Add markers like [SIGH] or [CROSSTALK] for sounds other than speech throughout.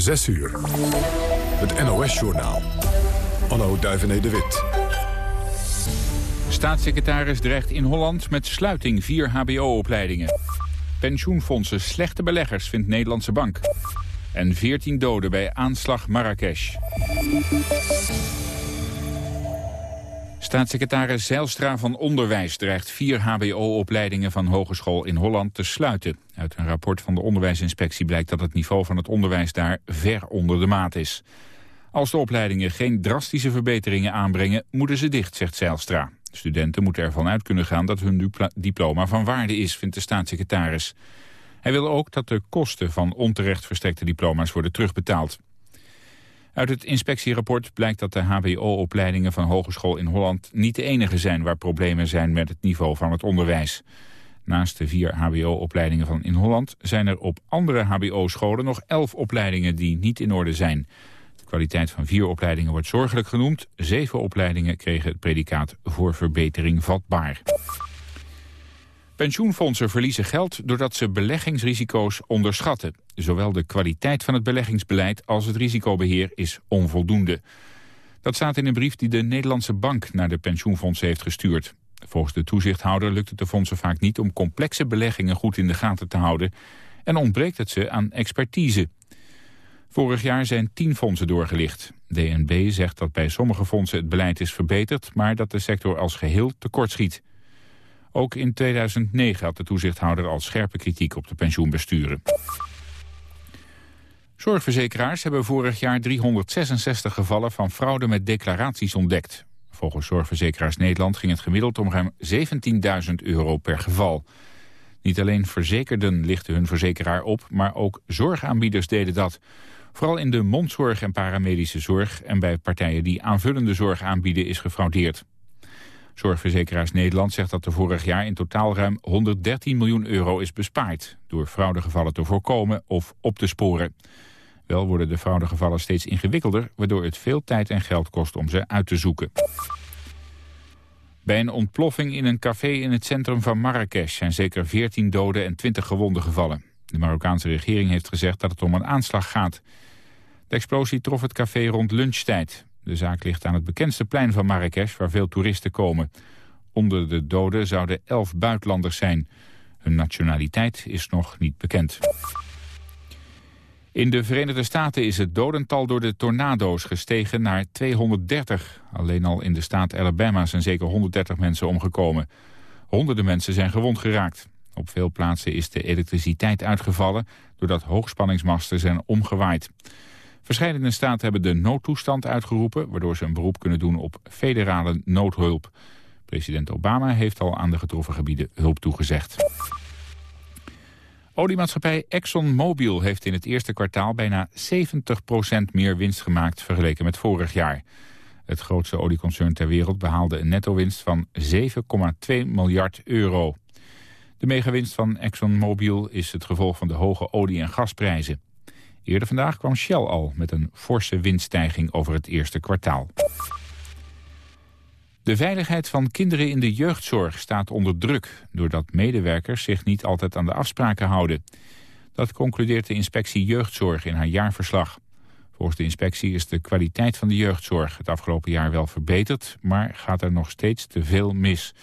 6 uur. Het NOS-journaal. Anno Duivené de Wit. Staatssecretaris dreigt in Holland met sluiting vier hbo-opleidingen. Pensioenfondsen slechte beleggers, vindt Nederlandse Bank. En 14 doden bij aanslag Marrakesh. Staatssecretaris Zijlstra van Onderwijs dreigt vier hbo-opleidingen van hogeschool in Holland te sluiten. Uit een rapport van de onderwijsinspectie blijkt dat het niveau van het onderwijs daar ver onder de maat is. Als de opleidingen geen drastische verbeteringen aanbrengen, moeten ze dicht, zegt Zijlstra. Studenten moeten ervan uit kunnen gaan dat hun diploma van waarde is, vindt de staatssecretaris. Hij wil ook dat de kosten van onterecht verstrekte diploma's worden terugbetaald. Uit het inspectierapport blijkt dat de hbo-opleidingen van hogeschool in Holland niet de enige zijn waar problemen zijn met het niveau van het onderwijs. Naast de vier hbo-opleidingen van in Holland zijn er op andere hbo-scholen nog elf opleidingen die niet in orde zijn. De kwaliteit van vier opleidingen wordt zorgelijk genoemd. Zeven opleidingen kregen het predicaat voor verbetering vatbaar. Pensioenfondsen verliezen geld doordat ze beleggingsrisico's onderschatten. Zowel de kwaliteit van het beleggingsbeleid als het risicobeheer is onvoldoende. Dat staat in een brief die de Nederlandse Bank naar de pensioenfondsen heeft gestuurd. Volgens de toezichthouder lukt het de fondsen vaak niet om complexe beleggingen goed in de gaten te houden en ontbreekt het ze aan expertise. Vorig jaar zijn tien fondsen doorgelicht. DNB zegt dat bij sommige fondsen het beleid is verbeterd, maar dat de sector als geheel tekortschiet. Ook in 2009 had de toezichthouder al scherpe kritiek op de pensioenbesturen. Zorgverzekeraars hebben vorig jaar 366 gevallen van fraude met declaraties ontdekt. Volgens Zorgverzekeraars Nederland ging het gemiddeld om ruim 17.000 euro per geval. Niet alleen verzekerden lichten hun verzekeraar op, maar ook zorgaanbieders deden dat. Vooral in de mondzorg en paramedische zorg en bij partijen die aanvullende zorg aanbieden is gefraudeerd. Zorgverzekeraars Nederland zegt dat er vorig jaar in totaal ruim 113 miljoen euro is bespaard... door fraudegevallen te voorkomen of op te sporen. Wel worden de fraudegevallen steeds ingewikkelder... waardoor het veel tijd en geld kost om ze uit te zoeken. Bij een ontploffing in een café in het centrum van Marrakesh... zijn zeker 14 doden en 20 gewonden gevallen. De Marokkaanse regering heeft gezegd dat het om een aanslag gaat. De explosie trof het café rond lunchtijd. De zaak ligt aan het bekendste plein van Marrakesh, waar veel toeristen komen. Onder de doden zouden elf buitenlanders zijn. Hun nationaliteit is nog niet bekend. In de Verenigde Staten is het dodental door de tornado's gestegen naar 230. Alleen al in de staat Alabama zijn zeker 130 mensen omgekomen. Honderden mensen zijn gewond geraakt. Op veel plaatsen is de elektriciteit uitgevallen... doordat hoogspanningsmasten zijn omgewaaid. Verscheidene staten hebben de noodtoestand uitgeroepen... waardoor ze een beroep kunnen doen op federale noodhulp. President Obama heeft al aan de getroffen gebieden hulp toegezegd. Oliemaatschappij ExxonMobil heeft in het eerste kwartaal bijna 70% meer winst gemaakt vergeleken met vorig jaar. Het grootste olieconcern ter wereld behaalde een netto-winst van 7,2 miljard euro. De megawinst van ExxonMobil is het gevolg van de hoge olie- en gasprijzen. Eerder vandaag kwam Shell al met een forse winststijging over het eerste kwartaal. De veiligheid van kinderen in de jeugdzorg staat onder druk... doordat medewerkers zich niet altijd aan de afspraken houden. Dat concludeert de inspectie jeugdzorg in haar jaarverslag. Volgens de inspectie is de kwaliteit van de jeugdzorg het afgelopen jaar wel verbeterd... maar gaat er nog steeds te veel mis.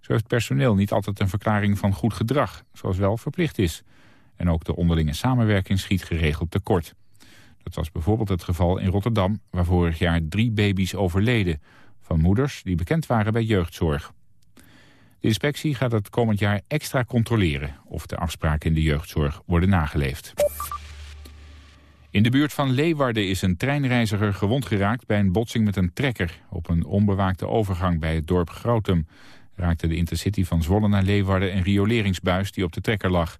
Zo heeft personeel niet altijd een verklaring van goed gedrag, zoals wel verplicht is... En ook de onderlinge samenwerking schiet geregeld tekort. Dat was bijvoorbeeld het geval in Rotterdam... waar vorig jaar drie baby's overleden... van moeders die bekend waren bij jeugdzorg. De inspectie gaat het komend jaar extra controleren... of de afspraken in de jeugdzorg worden nageleefd. In de buurt van Leeuwarden is een treinreiziger gewond geraakt... bij een botsing met een trekker op een onbewaakte overgang bij het dorp Grautum. Raakte de intercity van Zwolle naar Leeuwarden een rioleringsbuis die op de trekker lag.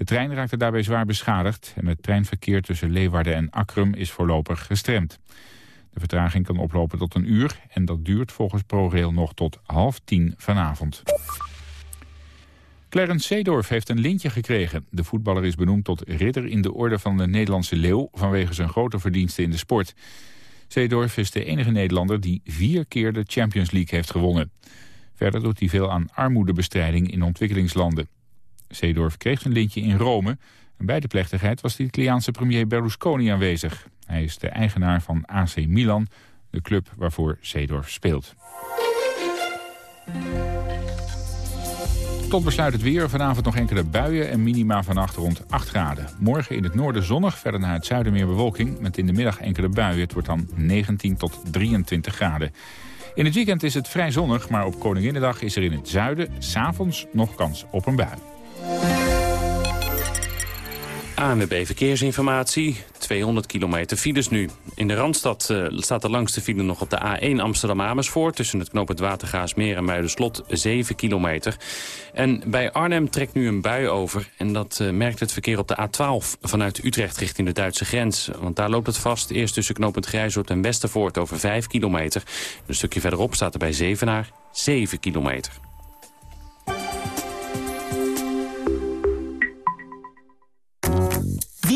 De trein raakte daarbij zwaar beschadigd en het treinverkeer tussen Leeuwarden en Akrum is voorlopig gestremd. De vertraging kan oplopen tot een uur en dat duurt volgens ProRail nog tot half tien vanavond. Clarence Seedorf heeft een lintje gekregen. De voetballer is benoemd tot ridder in de orde van de Nederlandse leeuw... vanwege zijn grote verdiensten in de sport. Seedorf is de enige Nederlander die vier keer de Champions League heeft gewonnen. Verder doet hij veel aan armoedebestrijding in ontwikkelingslanden. Zeedorf kreeg zijn lintje in Rome bij de plechtigheid was de Italiaanse premier Berlusconi aanwezig. Hij is de eigenaar van AC Milan, de club waarvoor Seedorf speelt. Tot besluit het weer. Vanavond nog enkele buien en minima vannacht rond 8 graden. Morgen in het noorden zonnig, verder naar het zuiden meer bewolking... met in de middag enkele buien. Het wordt dan 19 tot 23 graden. In het weekend is het vrij zonnig, maar op Koninginnedag is er in het zuiden... s'avonds nog kans op een bui. ANWB Verkeersinformatie. 200 kilometer files nu. In de Randstad uh, staat de langste file nog op de A1 Amsterdam-Amersfoort... tussen het knooppunt Watergaasmeer en Muiderslot 7 kilometer. En bij Arnhem trekt nu een bui over. En dat uh, merkt het verkeer op de A12 vanuit Utrecht richting de Duitse grens. Want daar loopt het vast. Eerst tussen knooppunt Grijzoord en Westervoort over 5 kilometer. Een stukje verderop staat er bij Zevenaar 7 kilometer.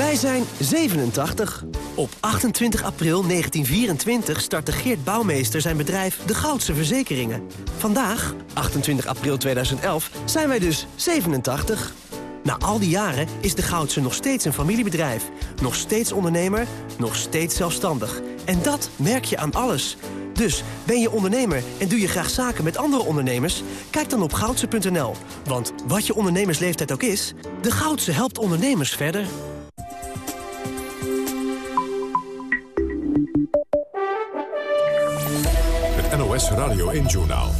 Wij zijn 87. Op 28 april 1924 startte Geert Bouwmeester zijn bedrijf De Goudse Verzekeringen. Vandaag, 28 april 2011, zijn wij dus 87. Na al die jaren is De Goudse nog steeds een familiebedrijf. Nog steeds ondernemer, nog steeds zelfstandig. En dat merk je aan alles. Dus ben je ondernemer en doe je graag zaken met andere ondernemers? Kijk dan op goudse.nl. Want wat je ondernemersleeftijd ook is, De Goudse helpt ondernemers verder. NOS Radio 1-journaal.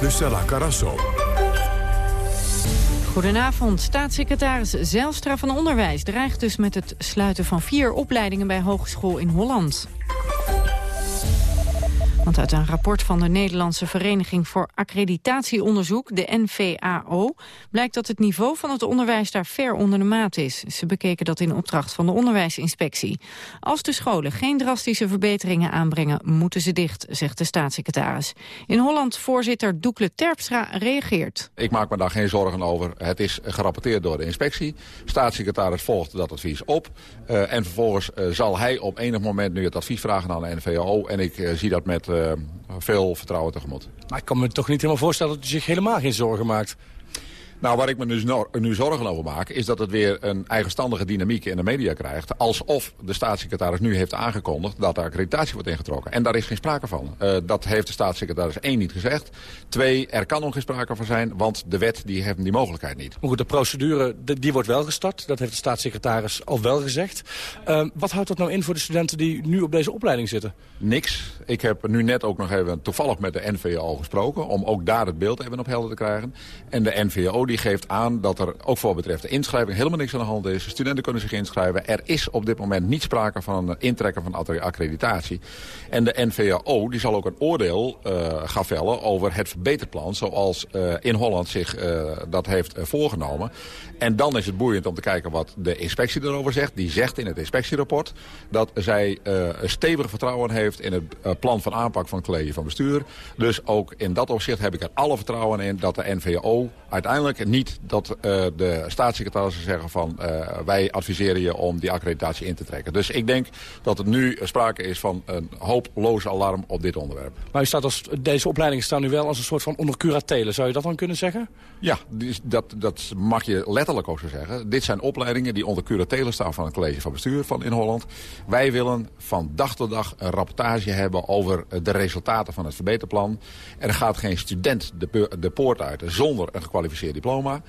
Lucella Carasso. Goedenavond. Staatssecretaris Zijlstra van Onderwijs dreigt dus met het sluiten van vier opleidingen bij Hogeschool in Holland. Want uit een rapport van de Nederlandse Vereniging voor Accreditatieonderzoek, de NVAO, blijkt dat het niveau van het onderwijs daar ver onder de maat is. Ze bekeken dat in opdracht van de onderwijsinspectie. Als de scholen geen drastische verbeteringen aanbrengen, moeten ze dicht, zegt de staatssecretaris. In Holland voorzitter Doekle Terpstra reageert. Ik maak me daar geen zorgen over. Het is gerapporteerd door de inspectie. Staatssecretaris volgt dat advies op. Uh, en vervolgens uh, zal hij op enig moment nu het advies vragen aan de NVAO. En ik uh, zie dat met veel vertrouwen tegemoet. Maar ik kan me toch niet helemaal voorstellen dat u zich helemaal geen zorgen maakt. Nou, waar ik me dus nu, nu zorgen over maak... is dat het weer een eigenstandige dynamiek in de media krijgt. Alsof de staatssecretaris nu heeft aangekondigd... dat de accreditatie wordt ingetrokken. En daar is geen sprake van. Uh, dat heeft de staatssecretaris één niet gezegd. Twee, er kan nog geen sprake van zijn... want de wet die heeft die mogelijkheid niet. Maar goed, de procedure die wordt wel gestart. Dat heeft de staatssecretaris al wel gezegd. Uh, wat houdt dat nou in voor de studenten die nu op deze opleiding zitten? Niks. Ik heb nu net ook nog even toevallig met de NVO gesproken... om ook daar het beeld even op helder te krijgen. En de NVO die geeft aan dat er ook voor betreft de inschrijving helemaal niks aan de hand is. Studenten kunnen zich inschrijven. Er is op dit moment niet sprake van een intrekken van accreditatie. En de NVAO die zal ook een oordeel uh, gaan vellen over het verbeterplan zoals uh, in Holland zich uh, dat heeft voorgenomen. En dan is het boeiend om te kijken wat de inspectie erover zegt. Die zegt in het inspectierapport dat zij een stevig vertrouwen heeft in het plan van aanpak van het college van bestuur. Dus ook in dat opzicht heb ik er alle vertrouwen in dat de NVO uiteindelijk niet dat uh, de staatssecretarissen zeggen van uh, wij adviseren je om die accreditatie in te trekken. Dus ik denk dat er nu sprake is van een hooploze alarm op dit onderwerp. Maar u staat als, deze opleidingen staan nu wel als een soort van onder curatele. Zou je dat dan kunnen zeggen? Ja, dat, dat mag je letterlijk zo zeggen. Dit zijn opleidingen die onder curatele staan van het college van bestuur van in Holland. Wij willen van dag tot dag een rapportage hebben over de resultaten van het verbeterplan. Er gaat geen student de, de poort uit zonder een gekwalificeerd diploma.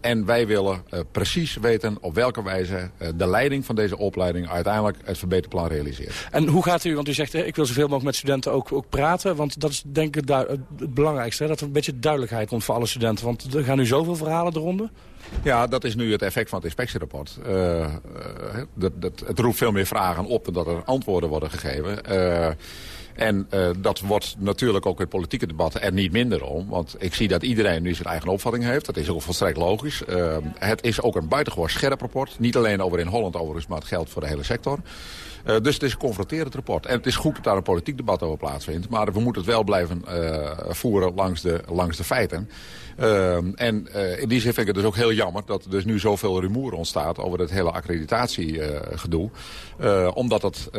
en wij willen precies weten op welke wijze de leiding van deze opleiding uiteindelijk het verbeterplan realiseert. En hoe gaat u, want u zegt ik wil zoveel mogelijk met studenten ook, ook praten. Want dat is denk ik het, het belangrijkste. Dat er een beetje duidelijkheid komt voor alle studenten. Want er gaan nu zoveel verhalen eronder. Ja, dat is nu het effect van het inspectierapport. Uh, dat, dat, het roept veel meer vragen op dan dat er antwoorden worden gegeven. Uh, en dat wordt natuurlijk ook in het politieke debat er niet minder om. Want ik zie dat iedereen nu zijn eigen opvatting heeft. Dat is ook volstrekt logisch. Het is ook een buitengewoon scherp rapport. Niet alleen over in Holland overigens, maar het geldt voor de hele sector. Dus het is een confronterend rapport. En het is goed dat daar een politiek debat over plaatsvindt. Maar we moeten het wel blijven voeren langs de, langs de feiten. Uh, en uh, in die zin vind ik het dus ook heel jammer dat er dus nu zoveel rumoer ontstaat over het hele accreditatiegedoe. Uh, omdat het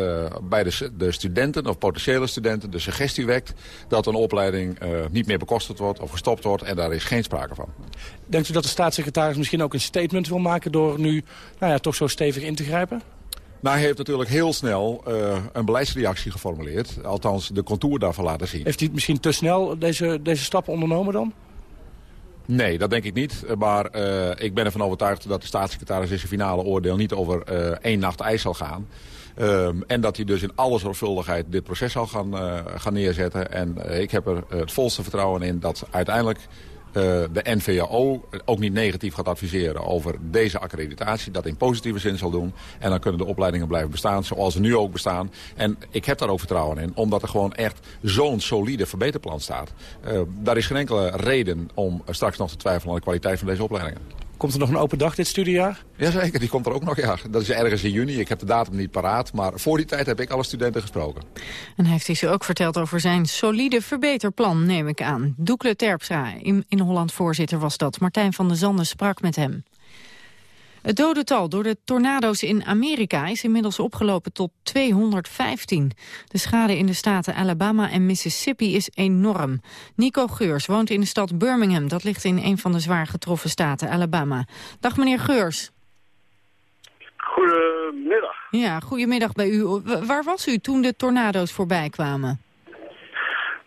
bij de, de, studenten of potentiële studenten de suggestie wekt dat een opleiding niet meer bekostigd wordt of gestopt wordt. En daar is geen sprake van. Denkt u dat de staatssecretaris misschien ook een statement wil maken door nu nou ja, toch zo stevig in te grijpen? Nou, hij heeft natuurlijk heel snel uh, een beleidsreactie geformuleerd. Althans, de contour daarvan laten zien. Heeft hij misschien te snel deze, deze stappen ondernomen dan? Nee, dat denk ik niet. Maar uh, ik ben ervan overtuigd dat de staatssecretaris in zijn finale oordeel niet over uh, één nacht ijs zal gaan. Um, en dat hij dus in alle zorgvuldigheid dit proces zal gaan, gaan neerzetten. En ik heb er het volste vertrouwen in dat uiteindelijk de NVAO ook niet negatief gaat adviseren over deze accreditatie. Dat in positieve zin zal doen. En dan kunnen de opleidingen blijven bestaan zoals ze nu ook bestaan. En ik heb daar ook vertrouwen in. Omdat er gewoon echt zo'n solide verbeterplan staat. Uh, daar is geen enkele reden om straks nog te twijfelen aan de kwaliteit van deze opleidingen. Komt er nog een open dag dit studiejaar? Jazeker, die komt er ook nog, ja. Dat is ergens in juni. Ik heb de datum niet paraat, maar voor die tijd heb ik alle studenten gesproken. En heeft hij ze ook verteld over zijn solide verbeterplan, neem ik aan. Doekle Terpstra, in, in Holland voorzitter was dat. Martijn van der Zanden sprak met hem. Het dodental door de tornado's in Amerika is inmiddels opgelopen tot 215. De schade in de staten Alabama en Mississippi is enorm. Nico Geurs woont in de stad Birmingham. Dat ligt in een van de zwaar getroffen staten, Alabama. Dag meneer Geurs. Goedemiddag. Ja, goedemiddag bij u. Waar was u toen de tornado's voorbij kwamen?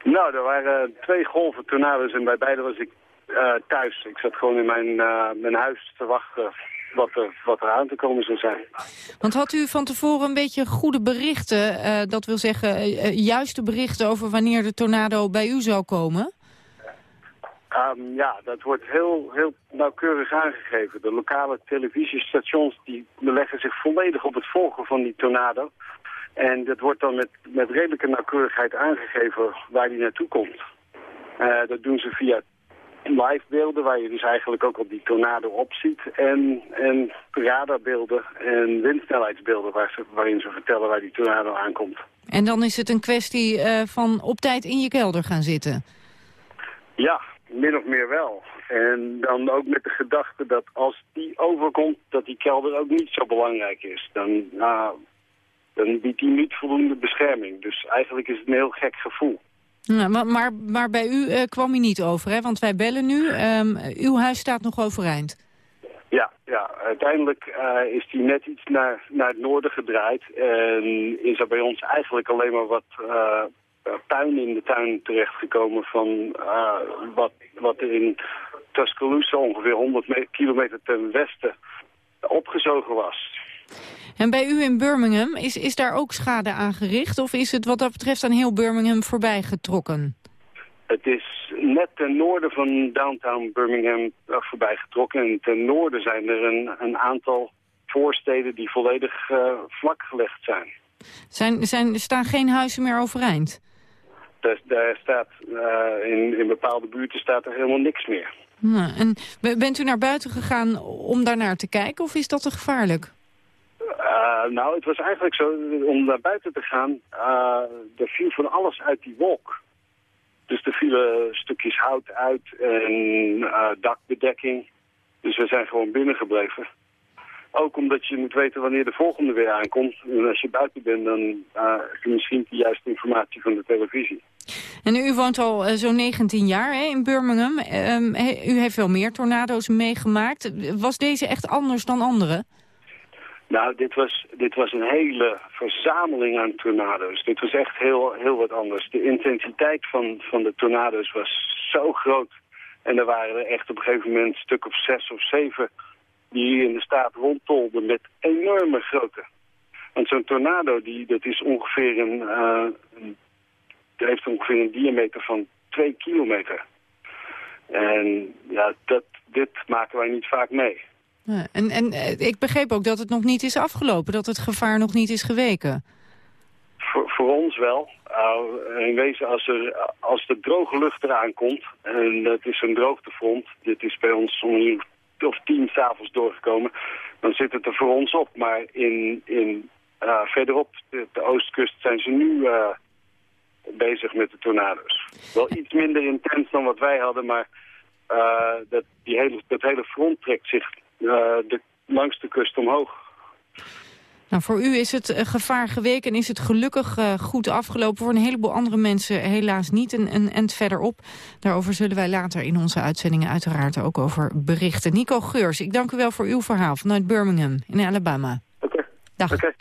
Nou, er waren twee golven tornado's en bij beide was ik uh, thuis. Ik zat gewoon in mijn, uh, mijn huis te wachten wat er, wat er aan te komen zou zijn. Want had u van tevoren een beetje goede berichten, uh, dat wil zeggen uh, juiste berichten over wanneer de tornado bij u zou komen? Um, ja, dat wordt heel, heel nauwkeurig aangegeven. De lokale televisiestations die beleggen zich volledig op het volgen van die tornado. En dat wordt dan met, met redelijke nauwkeurigheid aangegeven waar die naartoe komt. Uh, dat doen ze via live beelden waar je dus eigenlijk ook op die tornado op ziet. En, en radarbeelden en windsnelheidsbeelden waar ze, waarin ze vertellen waar die tornado aankomt. En dan is het een kwestie uh, van op tijd in je kelder gaan zitten? Ja, min of meer wel. En dan ook met de gedachte dat als die overkomt, dat die kelder ook niet zo belangrijk is. Dan, uh, dan biedt die niet voldoende bescherming. Dus eigenlijk is het een heel gek gevoel. Maar, maar, bij u uh, kwam hij niet over, hè? Want wij bellen nu. Um, uw huis staat nog overeind. Ja, ja. uiteindelijk uh, is hij net iets naar, naar het noorden gedraaid. En is er bij ons eigenlijk alleen maar wat uh, puin in de tuin terechtgekomen van wat, wat er in Tuscaloosa ongeveer 100 kilometer ten westen opgezogen was. En bij u in Birmingham, is, is daar ook schade aangericht? Of is het wat dat betreft aan heel Birmingham voorbij getrokken? Het is net ten noorden van downtown Birmingham voorbij getrokken. En ten noorden zijn er een, een aantal voorsteden die volledig uh, vlak gelegd zijn. Zijn, zijn. Er staan geen huizen meer overeind? Daar, daar staat, uh, in, in bepaalde buurten staat er helemaal niks meer. Nou, en bent u naar buiten gegaan om daarnaar te kijken of is dat te gevaarlijk? Uh, nou, het was eigenlijk zo, om naar buiten te gaan, uh, er viel van alles uit die wolk. Dus er vielen stukjes hout uit en uh, dakbedekking. Dus we zijn gewoon binnengebleven. Ook omdat je moet weten wanneer de volgende weer aankomt. En als je buiten bent, dan heb je misschien de juiste informatie van de televisie. En u woont al zo'n 19 jaar hè, in Birmingham. Um, u heeft wel meer tornado's meegemaakt. Was deze echt anders dan andere? Nou, dit was, dit was een hele verzameling aan tornado's. Dit was echt heel, heel wat anders. De intensiteit van, van de tornado's was zo groot En er waren er echt op een gegeven moment stuk of zes of zeven die in de staat rondtolden met enorme grootte. Want zo'n tornado, die, dat is ongeveer een, een, heeft ongeveer een diameter van twee kilometer. En ja, dat, dit maken wij niet vaak mee. En, en eh, ik begreep ook dat het nog niet is afgelopen, dat het gevaar nog niet is geweken. Voor, voor ons wel. Uh, in wezen, als, er, als de droge lucht eraan komt, en dat is een droogtefront, dit is bij ons om een of tien s'avonds doorgekomen, dan zit het er voor ons op. Maar in, in, uh, verderop, de, de, oostkust, zijn ze nu uh, bezig met de tornado's. Wel iets minder intens dan wat wij hadden, maar dat, die hele, dat hele front trekt zich de, langs de kust omhoog. Nou, voor u is het gevaar geweken en is het gelukkig uh, goed afgelopen. Voor een heleboel andere mensen helaas niet. Een, een end verderop. Daarover zullen wij later in onze uitzendingen uiteraard ook over berichten. Nico Geurs, ik dank u wel voor uw verhaal vanuit Birmingham in Alabama. Oké. Okay. Dag. Okay.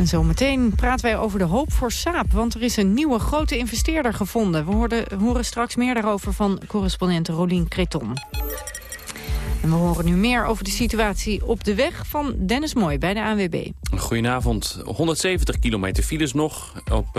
En zometeen praten wij over de hoop voor Saab, want er is een nieuwe grote investeerder gevonden. We horen, horen straks meer daarover van correspondent Rolien Creton. En we horen nu meer over de situatie op de weg van Dennis Mooi bij de ANWB. Goedenavond. 170 kilometer files nog op uh,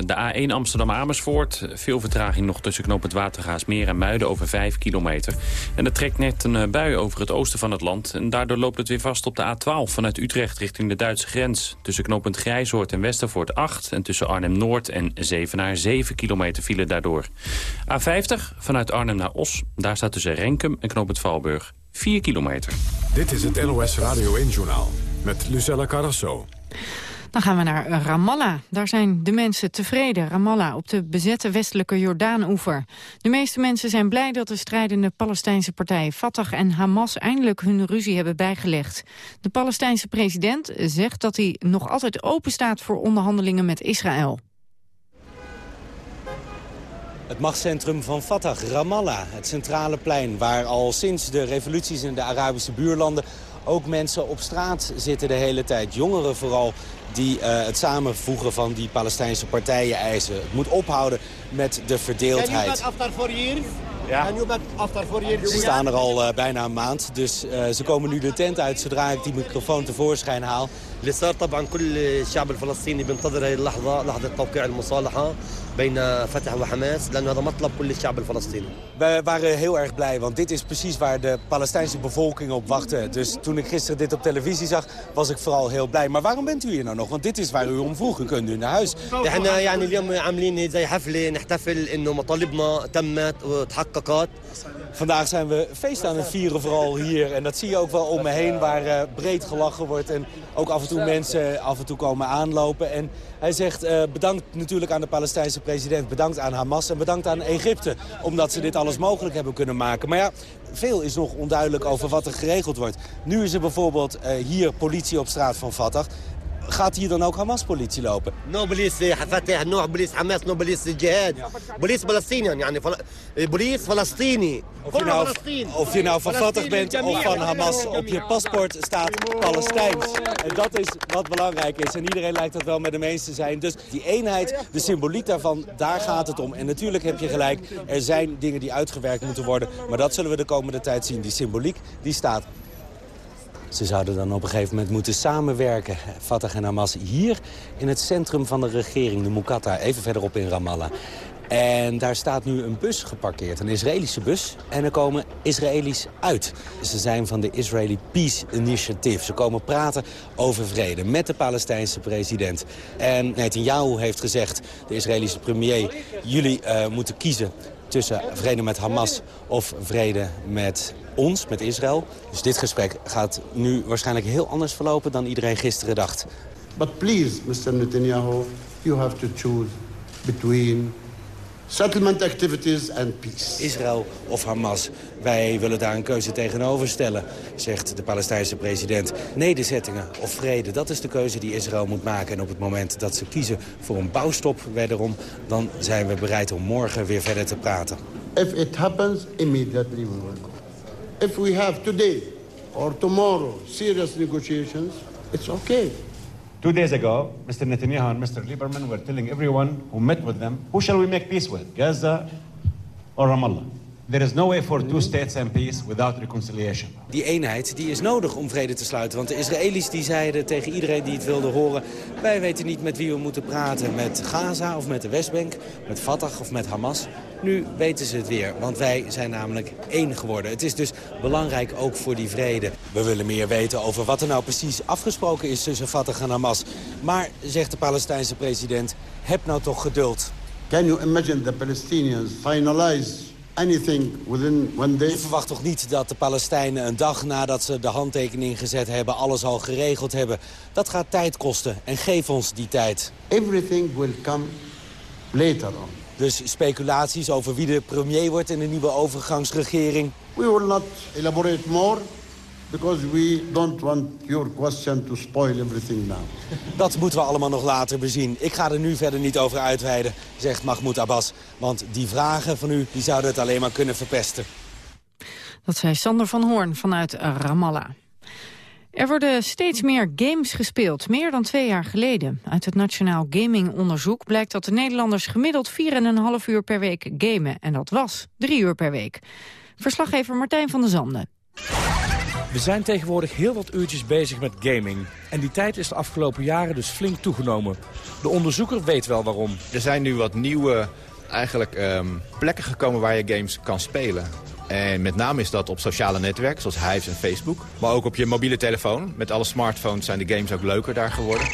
de A1 Amsterdam-Amersfoort. Veel vertraging nog tussen knoop het Watergaasmeer en Muiden over 5 kilometer. En er trekt net een uh, bui over het oosten van het land. En daardoor loopt het weer vast op de A12 vanuit Utrecht richting de Duitse grens. Tussen knooppunt Grijzoord en Westervoort 8. En tussen Arnhem-Noord en Zevenaar 7 kilometer file daardoor. A50 vanuit Arnhem naar Os. Daar staat tussen Renkum en knooppunt Valburg 4 kilometer. Dit is het NOS Radio 1-journaal met Lucella Carrasso. Dan gaan we naar Ramallah. Daar zijn de mensen tevreden. Ramallah op de bezette westelijke Jordaan-oever. De meeste mensen zijn blij dat de strijdende Palestijnse partijen Fatah en Hamas eindelijk hun ruzie hebben bijgelegd. De Palestijnse president zegt dat hij nog altijd open staat voor onderhandelingen met Israël. Het machtscentrum van Fatah, Ramallah, het centrale plein... waar al sinds de revoluties in de Arabische buurlanden... ook mensen op straat zitten de hele tijd. Jongeren vooral die uh, het samenvoegen van die Palestijnse partijen eisen. Het moet ophouden met de verdeeldheid. Ja. Ze staan er al uh, bijna een maand, dus uh, ze komen nu de tent uit zodra ik die microfoon tevoorschijn haal. اللي صار طبعا كل الشعب الفلسطيني بينتظر هذه اللحظه لحظه توقيع المصالحه بين فتح وحماس لانه هذا مطلب كل الشعب الفلسطيني. We waren heel erg blij, want dit is precies waar de Palestijnse bevolking op wachtte. Dus toen ik gisteren dit op televisie zag, was ik vooral heel blij. Maar waarom bent u hier nou nog? Want dit is waar u om vroeg. U kunt nu naar huis. احنا يعني اليوم عاملين زي حفله نحتفل انه مطالبنا تمت وتحققت. Vandaag zijn we feest aan het vieren, vooral hier. En dat zie je ook wel om me heen, waar uh, breed gelachen wordt. En ook af en toe mensen af en toe komen aanlopen. En hij zegt uh, bedankt natuurlijk aan de Palestijnse president. Bedankt aan Hamas en bedankt aan Egypte. Omdat ze dit alles mogelijk hebben kunnen maken. Maar ja, veel is nog onduidelijk over wat er geregeld wordt. Nu is er bijvoorbeeld uh, hier politie op straat van Fatah gaat hier dan ook Hamas-politie lopen? No police Fatah, no police Hamas, no police jihad. Police Palestinian, yani police Palestini. Of je, nou, of je nou van Fatah bent of van Hamas, op je paspoort staat Palestijns. En dat is wat belangrijk is. En iedereen lijkt dat wel met de meeste zijn. Dus die eenheid, de symboliek daarvan, daar gaat het om. En natuurlijk heb je gelijk, er zijn dingen die uitgewerkt moeten worden. Maar dat zullen we de komende tijd zien. Die symboliek, die staat. Ze zouden dan op een gegeven moment moeten samenwerken, Fatah en Hamas, hier in het centrum van de regering, de Mukatta, even verderop in Ramallah. En daar staat nu een bus geparkeerd, een Israëlische bus. En er komen Israëli's uit. Ze zijn van de Israeli Peace Initiative. Ze komen praten over vrede met de Palestijnse president. En Netanyahu heeft gezegd, de Israëlische premier... jullie uh, moeten kiezen tussen vrede met Hamas of vrede met ons, met Israël. Dus dit gesprek gaat nu waarschijnlijk heel anders verlopen dan iedereen gisteren dacht. But please, Mr. Netanyahu, you have to choose between settlement activities and peace. Israël of Hamas. Wij willen daar een keuze tegenover stellen, zegt de Palestijnse president. Nederzettingen of vrede, dat is de keuze die Israël moet maken. En op het moment dat ze kiezen voor een bouwstop wederom... dan zijn we bereid om morgen weer verder te praten. If it happens, immediately we will go. If we have today or tomorrow serious negotiations, it's okay. Two days ago, Mr. Netanyahu and Mr. Lieberman were telling everyone who met with them, who shall we make peace with, Gaza or Ramallah. There is no way for two states and peace without reconciliation. Die eenheid die is nodig om vrede te sluiten. Want de Israëli's die zeiden tegen iedereen die het wilde horen... wij weten niet met wie we moeten praten. Met Gaza of met de Westbank, met Fatah of met Hamas. Nu weten ze het weer, want wij zijn namelijk één geworden. Het is dus belangrijk ook voor die vrede. We willen meer weten over wat er nou precies afgesproken is tussen Fatah en Hamas. Maar, zegt de Palestijnse president, heb nou toch geduld. Can you imagine the Palestinians finalize anything within one day? Je verwacht toch niet dat de Palestijnen een dag nadat ze de handtekening gezet hebben... alles al geregeld hebben. Dat gaat tijd kosten en geef ons die tijd. Everything will come later on. Dus speculaties over wie de premier wordt in de nieuwe overgangsregering. We will not elaborate more because we don't want your question to spoil everything now. Dat moeten we allemaal nog later bezien. Ik ga er nu verder niet over uitweiden, zegt Mahmoud Abbas. Want die vragen van u die zouden het alleen maar kunnen verpesten. Dat zei Sander van Hoorn vanuit Ramallah. Er worden steeds meer games gespeeld, meer dan twee jaar geleden. Uit het Nationaal Gaming Onderzoek blijkt dat de Nederlanders gemiddeld 4,5 uur per week gamen. En dat was 3 uur per week. Verslaggever Martijn van der Zanden. We zijn tegenwoordig heel wat uurtjes bezig met gaming. En die tijd is de afgelopen jaren dus flink toegenomen. De onderzoeker weet wel waarom. Er zijn nu wat nieuwe eigenlijk, ehm, plekken gekomen waar je games kan spelen. En met name is dat op sociale netwerken, zoals Hives en Facebook. Maar ook op je mobiele telefoon. Met alle smartphones zijn de games ook leuker daar geworden.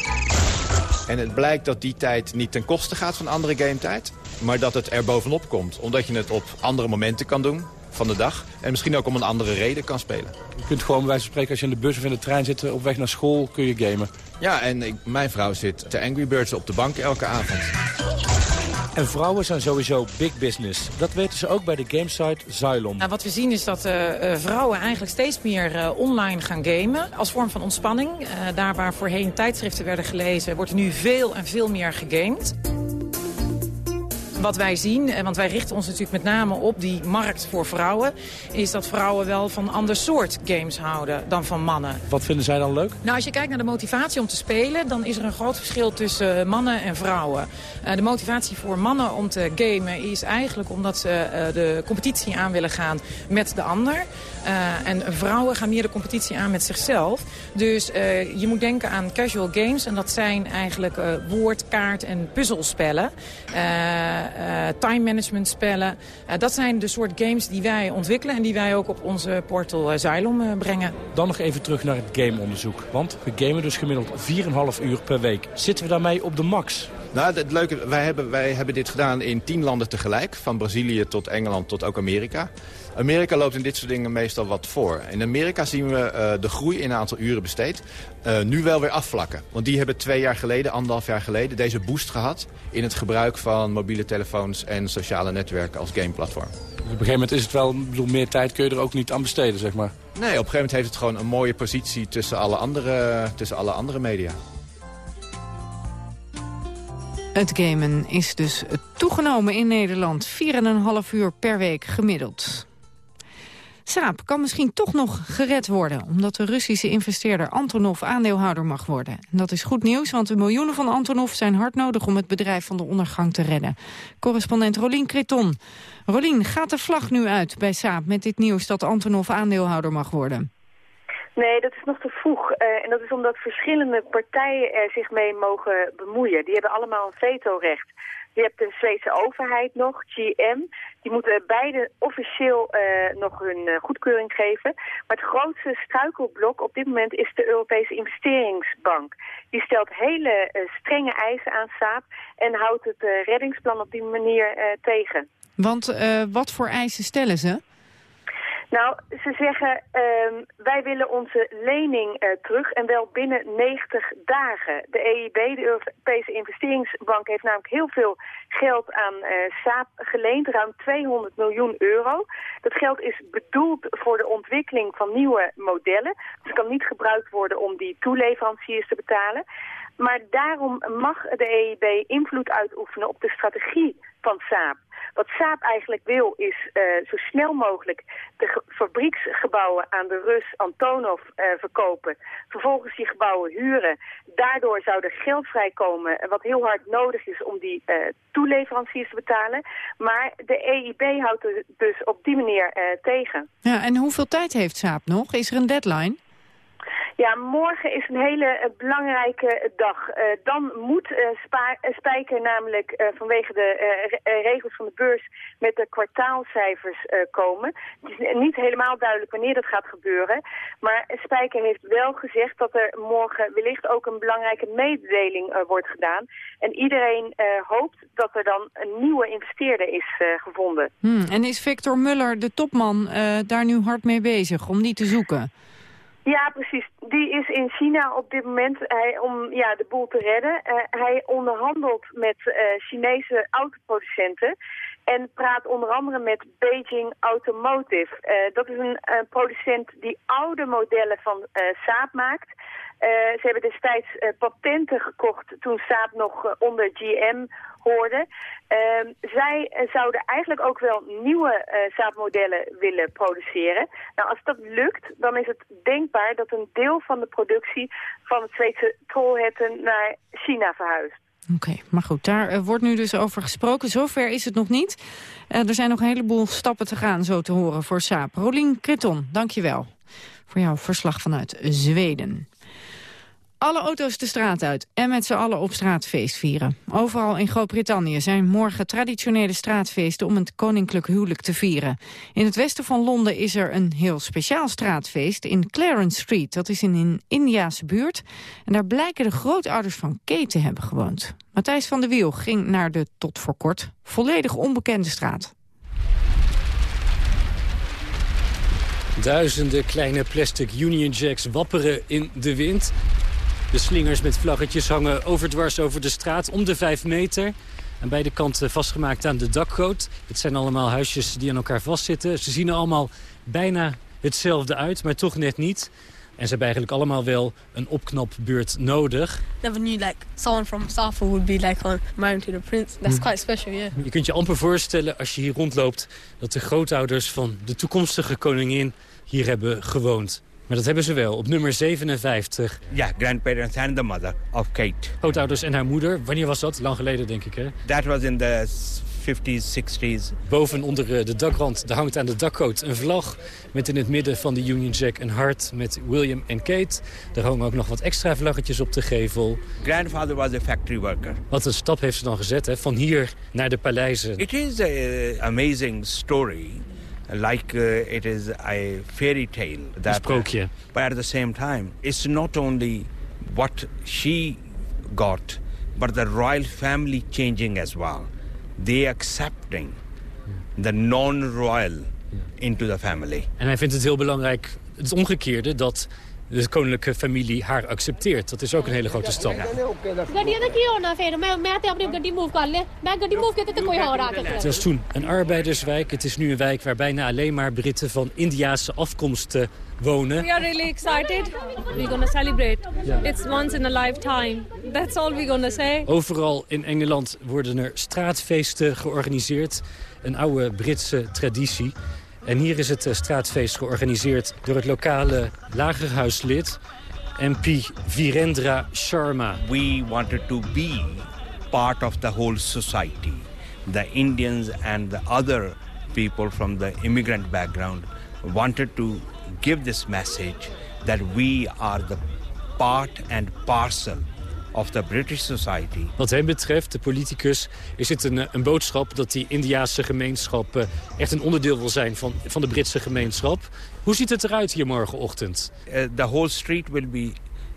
En het blijkt dat die tijd niet ten koste gaat van andere gametijd. Maar dat het er bovenop komt. Omdat je het op andere momenten kan doen van de dag. En misschien ook om een andere reden kan spelen. Je kunt gewoon bij wijze van spreken als je in de bus of in de trein zit... op weg naar school kun je gamen. Ja, en ik, mijn vrouw zit te Angry Birds op de bank elke avond. En vrouwen zijn sowieso big business. Dat weten ze ook bij de gamesite Xylon. Nou, wat we zien is dat uh, vrouwen eigenlijk steeds meer uh, online gaan gamen. Als vorm van ontspanning. daar waar voorheen tijdschriften werden gelezen... wordt nu veel en veel meer gegamed wat wij zien, eh, want wij richten ons natuurlijk met name op die markt voor vrouwen... is dat vrouwen wel van ander soort games houden dan van mannen. Wat vinden zij dan leuk? Nou, als je kijkt naar de motivatie om te spelen... dan is er een groot verschil tussen mannen en vrouwen. Uh, de motivatie voor mannen om te gamen is eigenlijk omdat ze de competitie aan willen gaan met de ander... Uh, en vrouwen gaan meer de competitie aan met zichzelf. Dus uh, je moet denken aan casual games. En dat zijn eigenlijk uh, woord, kaart en puzzelspellen. time management spellen. dat zijn de soort games die wij ontwikkelen. En die wij ook op onze portal Xylom brengen. Dan nog even terug naar het gameonderzoek. Want we gamen dus gemiddeld 4,5 uur per week. Zitten we daarmee op de max? Nou, het leuke, wij hebben, wij hebben dit gedaan in 10 landen tegelijk. Van Brazilië tot Engeland tot ook Amerika. Amerika loopt in dit soort dingen meestal wat voor. In Amerika zien we uh, de groei in een aantal uren besteed uh, nu wel weer afvlakken. Want die hebben twee jaar geleden, anderhalf jaar geleden... deze boost gehad in het gebruik van mobiele telefoons en sociale netwerken als gameplatform. Dus op een gegeven moment is het wel, bedoel, meer tijd kun je er ook niet aan besteden, zeg maar. Nee, op een gegeven moment heeft het gewoon een mooie positie tussen alle andere, tussen alle andere media. Het gamen is dus toegenomen in Nederland. 4,5 uur per week gemiddeld. Saab kan misschien toch nog gered worden... omdat de Russische investeerder Antonov aandeelhouder mag worden. En dat is goed nieuws, want de miljoenen van Antonov zijn hard nodig... om het bedrijf van de ondergang te redden. Correspondent Rolien Creton. Rolien, gaat de vlag nu uit bij Saab met dit nieuws... dat Antonov aandeelhouder mag worden? Nee, dat is nog te vroeg. Uh, en dat is omdat verschillende partijen er zich mee mogen bemoeien. Die hebben allemaal een vetorecht. Je hebt de Zweedse overheid nog, GM. Die moeten beide officieel uh, nog hun uh, goedkeuring geven. Maar het grootste struikelblok op dit moment is de Europese investeringsbank. Die stelt hele strenge eisen aan Saab en houdt het reddingsplan op die manier tegen. Want wat voor eisen stellen ze? Nou, ze zeggen, uh, wij willen onze lening uh, terug en wel binnen 90 dagen. De EIB, de Europese investeringsbank, heeft namelijk heel veel geld aan uh, Saab geleend, ruim 200 miljoen euro. Dat geld is bedoeld voor de ontwikkeling van nieuwe modellen. Dus het kan niet gebruikt worden om die toeleveranciers te betalen. Maar daarom mag de EIB invloed uitoefenen op de strategie van Saab. Wat Saab eigenlijk wil is uh, zo snel mogelijk de fabrieksgebouwen aan de Rus Antonov uh, verkopen. Vervolgens die gebouwen huren. Daardoor zou er geld vrijkomen wat heel hard nodig is om die toeleveranciers te betalen. Maar de EIB houdt er dus op die manier tegen. Ja, en hoeveel tijd heeft Saab nog? Is er een deadline? Ja, morgen is een hele uh, belangrijke dag. Uh, dan moet Spijker namelijk vanwege de regels van de beurs met de kwartaalcijfers komen. Het is niet helemaal duidelijk wanneer dat gaat gebeuren. Maar Spijker heeft wel gezegd dat er morgen wellicht ook een belangrijke mededeling wordt gedaan. En iedereen hoopt dat er dan een nieuwe investeerder is gevonden. Hmm, en is Victor Muller, de topman, daar nu hard mee bezig om die te zoeken? Ja, precies. Die is in China op dit moment hij, om ja, de boel te redden. Uh, hij onderhandelt met uh, Chinese autoproducenten en praat onder andere met Beijing Automotive. Dat is een, een, producent die oude modellen van Saab maakt. Ze hebben destijds patenten gekocht toen Saab nog onder GM hoorde. Uh, zij eh, zouden eigenlijk ook wel nieuwe zaadmodellen willen produceren. Nou, als dat lukt, dan is het denkbaar dat een deel van de productie van het Zweedse Trollhätten naar China verhuist. Oké, maar goed, daar wordt nu dus over gesproken. Zover is het nog niet. Er zijn nog een heleboel stappen te gaan, zo te horen, voor Saab. Rolien Kreton, dank je wel voor jouw verslag vanuit Zweden. Alle auto's de straat uit en met z'n allen op straat feest vieren. Overal in Groot-Brittannië zijn morgen traditionele straatfeesten om het koninklijk huwelijk te vieren. In het westen van Londen is er een heel speciaal straatfeest in Clarence Street. Dat is in een Indiase buurt. En daar blijken de grootouders van Kate te hebben gewoond. Matthijs van der Wiel ging naar de tot voor kort volledig onbekende straat. Duizenden kleine plastic Union Jacks wapperen in de wind. De slingers met vlaggetjes hangen overdwars over de straat om de vijf meter. Aan beide kanten vastgemaakt aan de dakgoot. Het zijn allemaal huisjes die aan elkaar vastzitten. Ze zien er allemaal bijna hetzelfde uit, maar toch net niet. En ze hebben eigenlijk allemaal wel een opknapbeurt nodig. Never knew like someone from Southall would be like on married to the prince. That's quite special, yeah. Je kunt je amper voorstellen als je hier rondloopt dat de grootouders van de toekomstige koningin hier hebben gewoond. Maar dat hebben ze wel, op nummer 57. Ja, grandparents and the mother of Kate. Grootouders en haar moeder. Wanneer was dat? Lang geleden, denk ik, hè? That was in the 50s, 60s. Boven onder eh, de dakrand daar hangt aan de dakgoot een vlag... met in het midden van de Union Jack een hart met William en Kate. Er hangen ook nog wat extra vlaggetjes op de gevel. Grandfather was a factory worker. Wat een stap heeft ze dan gezet, hè? Van hier naar de paleizen. It is an amazing story like uh, it is a fairy tale. That, sprookje. But at the same time, it's not only what she got, but the royal family changing as well. They accepting the non-royal into the family. En hij vindt het heel belangrijk, het omgekeerde, dat de koninklijke familie haar accepteert. Dat is ook een hele grote stap. Het was toen een arbeiderswijk. Het is nu een wijk waar bijna alleen maar Britten van Indiaanse afkomst wonen. We are really excited. We're gonna celebrate. It's once in a lifetime. That's all we're gonna say. Overal in Engeland worden er straatfeesten georganiseerd. Een oude Britse traditie. En hier is het eh, straatfeest georganiseerd door het lokale lagerhuislid MP Virendra Sharma. We wanted to be part of the whole society. The Indians and the other people from the immigrant background wanted to give this message that we are the part and parcel of the British society. Wat hem betreft, de politicus, is het een, een boodschap dat die Indiaanse gemeenschap uh, echt een onderdeel wil zijn van, van de Britse gemeenschap. Hoe ziet het eruit hier morgenochtend? Uh, the whole street will be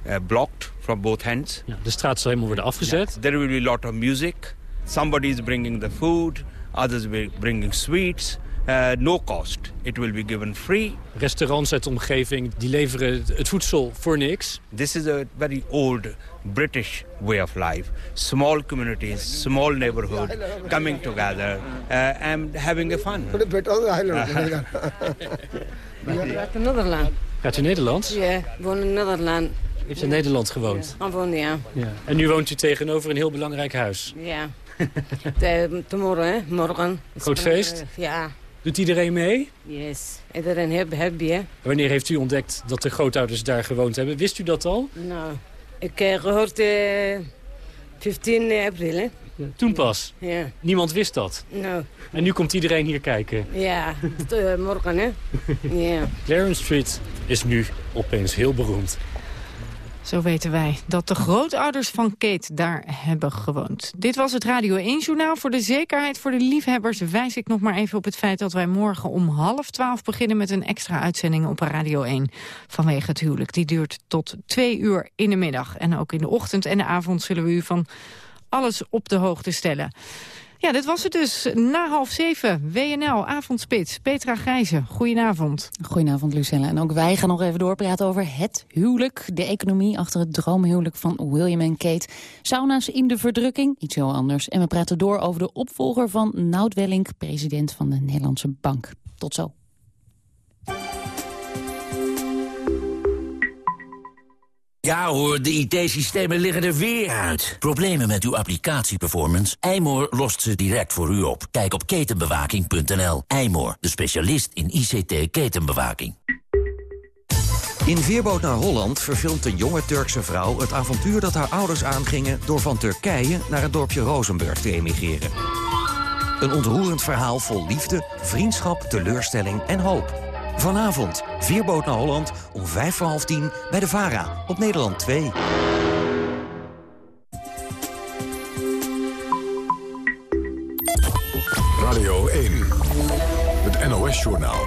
uh, blocked from both ends. Ja, de straat zal helemaal worden afgezet. Yeah. There will be a lot of music. Somebody is bringing the food, others will bringing sweets. Uh, no cost. It will be given free. Restaurants uit de omgeving die leveren het voedsel voor niks. This is a very old British way of life. Small communities, small neighborhood, coming together uh, and having a fun. [LAUGHS] Gaat Gaat u Nederlands? Ja, woon in Nederland. heeft in Nederland gewoond? Gewoon, ja. ja. En nu woont u tegenover een heel belangrijk huis? Ja. [LAUGHS] Morgen, hè? Morgen. Groot feest? Ja. Doet iedereen mee? Yes. Iedereen happy, hè? Wanneer heeft u ontdekt dat de grootouders daar gewoond hebben? Wist u dat al? Nou, ik heb gehoord uh, 15 april, hè? Toen pas? Ja. Niemand wist dat? Nou. En nu komt iedereen hier kijken? Ja, uh, morgen, hè? [LAUGHS] Ja. Clarence Street is nu opeens heel beroemd. Zo weten wij dat de grootouders van Kate daar hebben gewoond. Dit was het Radio 1-journaal. Voor de zekerheid voor de liefhebbers wijs ik nog maar even op het feit... dat wij morgen om half twaalf beginnen met een extra uitzending op Radio 1. Vanwege het huwelijk. Die duurt tot twee uur in de middag. En ook in de ochtend en de avond zullen we u van alles op de hoogte stellen. Ja, dit was het dus. Na half zeven, WNL, Avondspits. Petra Grijze, goedenavond. Goedenavond, Lucella. En ook wij gaan nog even doorpraten over het huwelijk. De economie achter het droomhuwelijk van William en Kate. Sauna's in de verdrukking, iets heel anders. En we praten door over de opvolger van Nout Welling, president van de Nederlandse Bank. Tot zo. Ja hoor, de IT-systemen liggen er weer uit. Problemen met uw applicatieperformance? Eymoor lost ze direct voor u op. Kijk op ketenbewaking.nl. Eymoor, de specialist in ICT-ketenbewaking. In Veerboot naar Holland verfilmt een jonge Turkse vrouw... het avontuur dat haar ouders aangingen... door van Turkije naar het dorpje Rozenburg te emigreren. Een ontroerend verhaal vol liefde, vriendschap, teleurstelling en hoop. Vanavond, Veerboot naar Holland, om vijf voor half tien bij de VARA op Nederland 2. Radio 1, het NOS-journaal.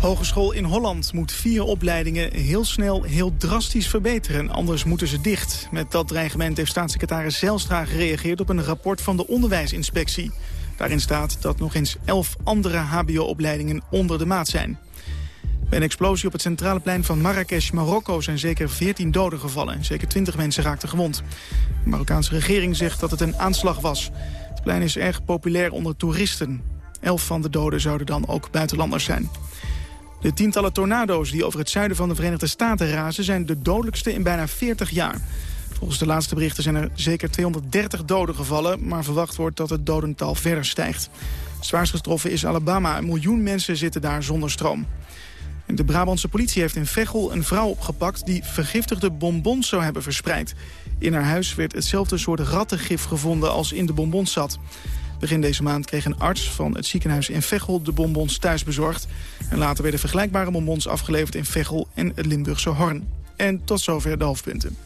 Hogeschool in Holland moet vier opleidingen heel snel heel drastisch verbeteren. Anders moeten ze dicht. Met dat dreigement heeft staatssecretaris Zelstra gereageerd op een rapport van de onderwijsinspectie. Daarin staat dat nog eens elf andere hbo-opleidingen onder de maat zijn. Bij een explosie op het centrale plein van Marrakesh, Marokko... zijn zeker 14 doden gevallen. Zeker 20 mensen raakten gewond. De Marokkaanse regering zegt dat het een aanslag was. Het plein is erg populair onder toeristen. Elf van de doden zouden dan ook buitenlanders zijn. De tientallen tornado's die over het zuiden van de Verenigde Staten razen... zijn de dodelijkste in bijna 40 jaar. Volgens de laatste berichten zijn er zeker 230 doden gevallen... maar verwacht wordt dat het dodental verder stijgt. Zwaarst getroffen is Alabama. Een miljoen mensen zitten daar zonder stroom. De Brabantse politie heeft in Veghel een vrouw opgepakt... die vergiftigde bonbons zou hebben verspreid. In haar huis werd hetzelfde soort rattengif gevonden als in de bonbons zat. Begin deze maand kreeg een arts van het ziekenhuis in Veghel de bonbons thuis bezorgd. En later werden vergelijkbare bonbons afgeleverd in Veghel en het Limburgse Horn. En tot zover de hoofdpunten.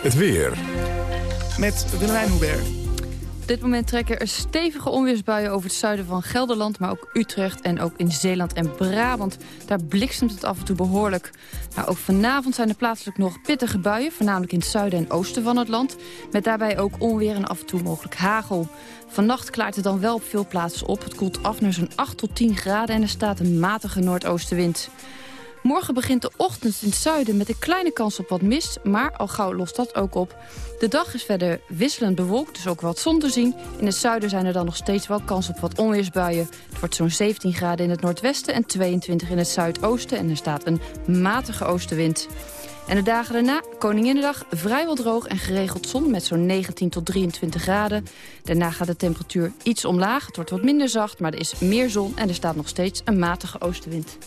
Het weer. Met Willemijn Hubert. Op dit moment trekken er stevige onweersbuien over het zuiden van Gelderland... maar ook Utrecht en ook in Zeeland en Brabant. Daar bliksemt het af en toe behoorlijk. Nou, ook vanavond zijn er plaatselijk nog pittige buien... voornamelijk in het zuiden en oosten van het land. Met daarbij ook onweer en af en toe mogelijk hagel. Vannacht klaart het dan wel op veel plaatsen op. Het koelt af naar zo'n 8 tot 10 graden en er staat een matige noordoostenwind. Morgen begint de ochtend in het zuiden met een kleine kans op wat mist... maar al gauw lost dat ook op. De dag is verder wisselend bewolkt, dus ook wat zon te zien. In het zuiden zijn er dan nog steeds wel kans op wat onweersbuien. Het wordt zo'n 17 graden in het noordwesten en 22 in het zuidoosten... en er staat een matige oostenwind. En de dagen daarna, Koninginnedag, vrijwel droog en geregeld zon... met zo'n 19 tot 23 graden. Daarna gaat de temperatuur iets omlaag. Het wordt wat minder zacht, maar er is meer zon... en er staat nog steeds een matige oostenwind.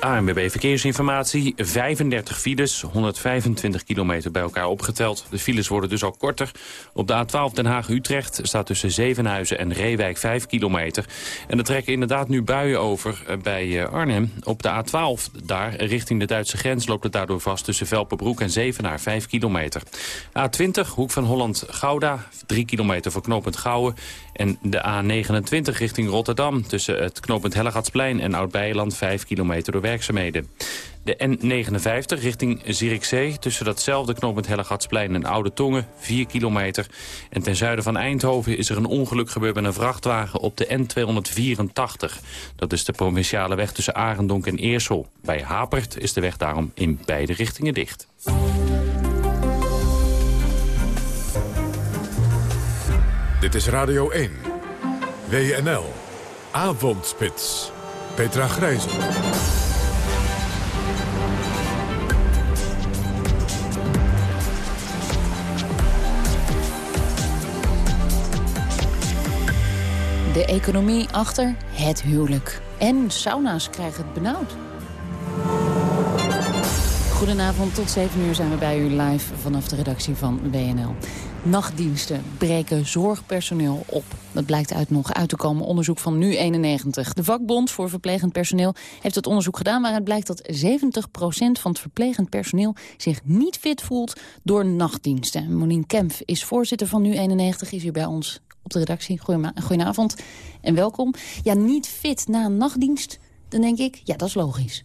ANWB Verkeersinformatie, 35 files, 125 kilometer bij elkaar opgeteld. De files worden dus al korter. Op de A12 Den Haag-Utrecht staat tussen Zevenhuizen en Reewijk 5 kilometer. En er trekken inderdaad nu buien over eh, bij eh, Arnhem. Op de A12 daar, richting de Duitse grens, loopt het daardoor vast tussen Velpenbroek en Zevenaar 5 kilometer. A20, hoek van Holland-Gouda, 3 kilometer voor knooppunt Gouwen. En de A29 richting Rotterdam tussen het knooppunt Hellegatsplein en Oud-Beijerland 5 kilometer door werkzaamheden. De N59 richting Zierikzee tussen datzelfde knooppunt Hellegatsplein en Oude Tongen 4 kilometer. En ten zuiden van Eindhoven is er een ongeluk gebeurd met een vrachtwagen op de N284. Dat is de provinciale weg tussen Arendonk en Eersel. Bij Hapert is de weg daarom in beide richtingen dicht. Dit is Radio 1. WNL. Avondspits. Petra Grijzen. De economie achter het huwelijk. En sauna's krijgen het benauwd. Goedenavond, tot 7 uur zijn we bij u live vanaf de redactie van WNL. Nachtdiensten breken zorgpersoneel op. Dat blijkt uit nog uit te komen onderzoek van Nu91. De vakbond voor verplegend personeel heeft het onderzoek gedaan... waaruit blijkt dat 70% van het verplegend personeel zich niet fit voelt door nachtdiensten. Monien Kemp is voorzitter van Nu91, is hier bij ons op de redactie. Goedenavond en welkom. Ja, niet fit na een nachtdienst, dan denk ik, ja, dat is logisch.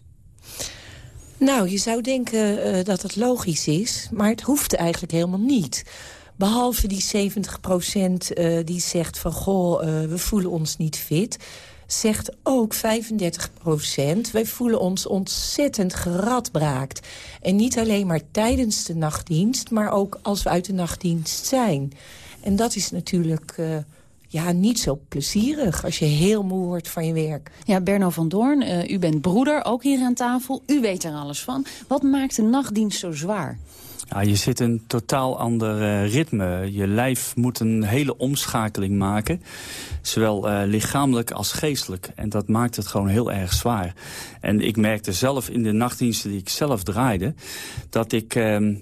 Nou, je zou denken uh, dat het logisch is, maar het hoeft eigenlijk helemaal niet. Behalve die 70 procent uh, die zegt van... goh, uh, we voelen ons niet fit zegt ook 35 procent... wij voelen ons ontzettend geradbraakt. En niet alleen maar tijdens de nachtdienst... maar ook als we uit de nachtdienst zijn. En dat is natuurlijk... Uh, ja, niet zo plezierig als je heel moe wordt van je werk. Ja, Berno van Doorn, u bent broeder, ook hier aan tafel. U weet er alles van. Wat maakt de nachtdienst zo zwaar? Ja, je zit een totaal ander uh, ritme. Je lijf moet een hele omschakeling maken. Zowel uh, lichamelijk als geestelijk. En dat maakt het gewoon heel erg zwaar. En ik merkte zelf in de nachtdiensten die ik zelf draaide... dat ik uh,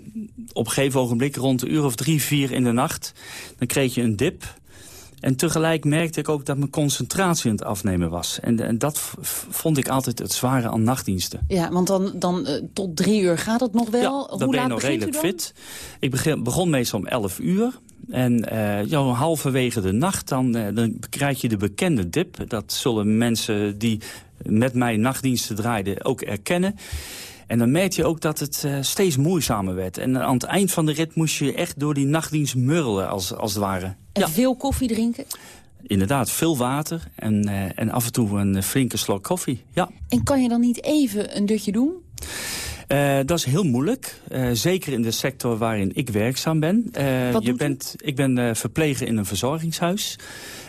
op een gegeven ogenblik rond een uur of drie, vier in de nacht... dan kreeg je een dip... En tegelijk merkte ik ook dat mijn concentratie aan het afnemen was. En, en dat vond ik altijd het zware aan nachtdiensten. Ja, want dan, dan uh, tot drie uur gaat het nog wel? Ja, dan Hoe ben je nog redelijk fit. Ik begin, begon meestal om elf uur. En uh, ja, halverwege de nacht dan, uh, dan krijg je de bekende dip. Dat zullen mensen die met mij nachtdiensten draaiden ook erkennen. En dan merk je ook dat het uh, steeds moeizamer werd. En aan het eind van de rit moest je echt door die nachtdienst murrelen, als, als het ware. En ja. veel koffie drinken? Inderdaad, veel water en, uh, en af en toe een flinke slok koffie, ja. En kan je dan niet even een dutje doen? Uh, dat is heel moeilijk. Uh, zeker in de sector waarin ik werkzaam ben. Uh, je bent, ik ben verpleger in een verzorgingshuis.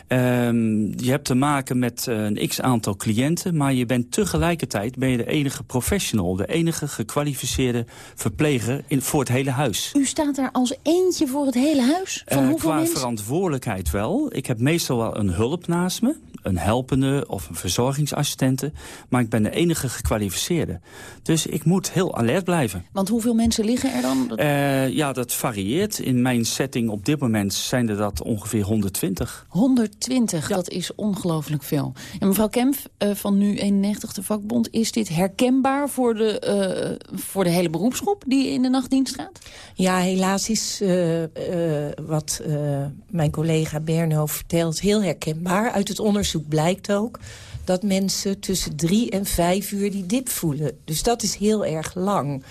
Um, je hebt te maken met uh, een x-aantal cliënten... maar je bent tegelijkertijd ben je de enige professional... de enige gekwalificeerde verpleger in, voor het hele huis. U staat daar als eentje voor het hele huis? Van uh, hoeveel qua mensen? verantwoordelijkheid wel. Ik heb meestal wel een hulp naast me. Een helpende of een verzorgingsassistente. Maar ik ben de enige gekwalificeerde. Dus ik moet heel alert blijven. Want hoeveel mensen liggen er dan? Uh, ja, dat varieert. In mijn setting op dit moment zijn er dat ongeveer 120. 120, ja. dat is ongelooflijk veel. En mevrouw Kemp uh, van Nu91, de vakbond... is dit herkenbaar voor de, uh, voor de hele beroepsgroep die in de nachtdienst gaat? Ja, helaas is uh, wat mijn collega Bernhof vertelt heel herkenbaar. Uit het onderzoek blijkt ook dat mensen tussen drie en vijf uur die dip voelen. Dus dat is heel erg lang.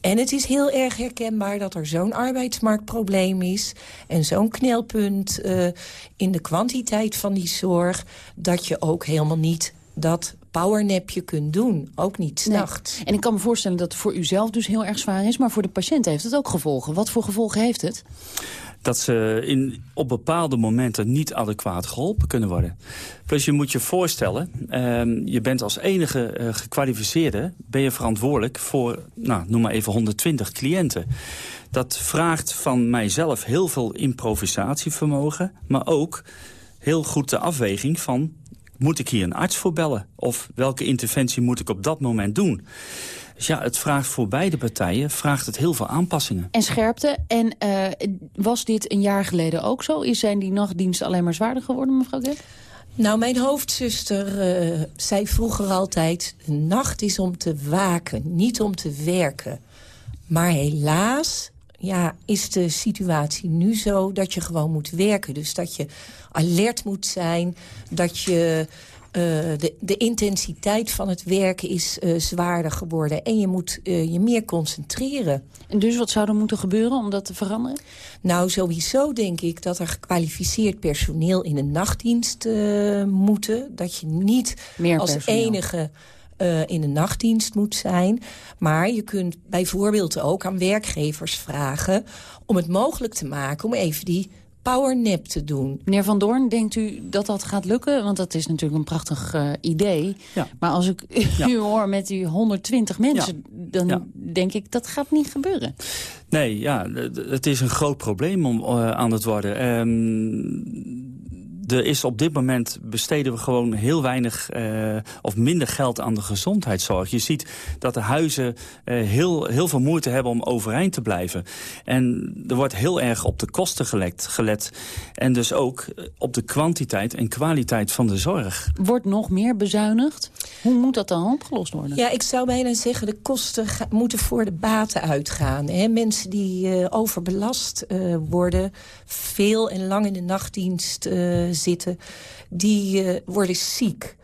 En het is heel erg herkenbaar dat er zo'n arbeidsmarktprobleem is... en zo'n knelpunt uh, in de kwantiteit van die zorg... dat je ook helemaal niet dat powernapje kunt doen. Ook niet s'nachts. Nee. En ik kan me voorstellen dat het voor u zelf dus heel erg zwaar is... maar voor de patiënt heeft het ook gevolgen. Wat voor gevolgen heeft het? dat ze in, op bepaalde momenten niet adequaat geholpen kunnen worden. Plus je moet je voorstellen, um, je bent als enige uh, gekwalificeerde... ben je verantwoordelijk voor, nou, noem maar even 120 cliënten. Dat vraagt van mijzelf heel veel improvisatievermogen... maar ook heel goed de afweging van... moet ik hier een arts voor bellen? Of welke interventie moet ik op dat moment doen? Dus ja, het vraagt voor beide partijen vraagt het heel veel aanpassingen. En scherpte. En uh, was dit een jaar geleden ook zo? Is zijn die nachtdiensten alleen maar zwaarder geworden, mevrouw Gert? Nou, mijn hoofdzuster uh, zei vroeger altijd... nacht is om te waken, niet om te werken. Maar helaas ja, is de situatie nu zo dat je gewoon moet werken. Dus dat je alert moet zijn, dat je... Uh, de, de, intensiteit van het werken is uh, zwaarder geworden. En je moet uh, je meer concentreren. En dus wat zou er moeten gebeuren om dat te veranderen? Nou, sowieso denk ik dat er gekwalificeerd personeel in de nachtdienst moeten. Dat je niet meer als personeel. enige... In de nachtdienst moet zijn. Maar je kunt bijvoorbeeld ook aan werkgevers vragen... om het mogelijk te maken om even die powernap te doen. Meneer Van Doorn, denkt u dat dat gaat lukken? Want dat is natuurlijk een prachtig uh, idee. Ja. Maar als ik ja. u [LAUGHS] hoor met die 120 mensen... Ja. dan denk ik, dat gaat niet gebeuren. Nee, ja, het is een groot probleem om, uh, aan het worden. Um, er is op dit moment besteden we gewoon heel weinig uh, of minder geld aan de gezondheidszorg. Je ziet dat de huizen uh, heel, heel veel moeite hebben om overeind te blijven. En er wordt heel erg op de kosten gelet, gelet. En dus ook op de kwantiteit en kwaliteit van de zorg. Wordt nog meer bezuinigd? Hoe moet dat dan opgelost worden? Ja, ik zou bijna zeggen, de kosten moeten voor de baten uitgaan. Hè? Mensen die uh, overbelast uh, worden, veel en lang in de nachtdienst uh, zitten... die worden ziek.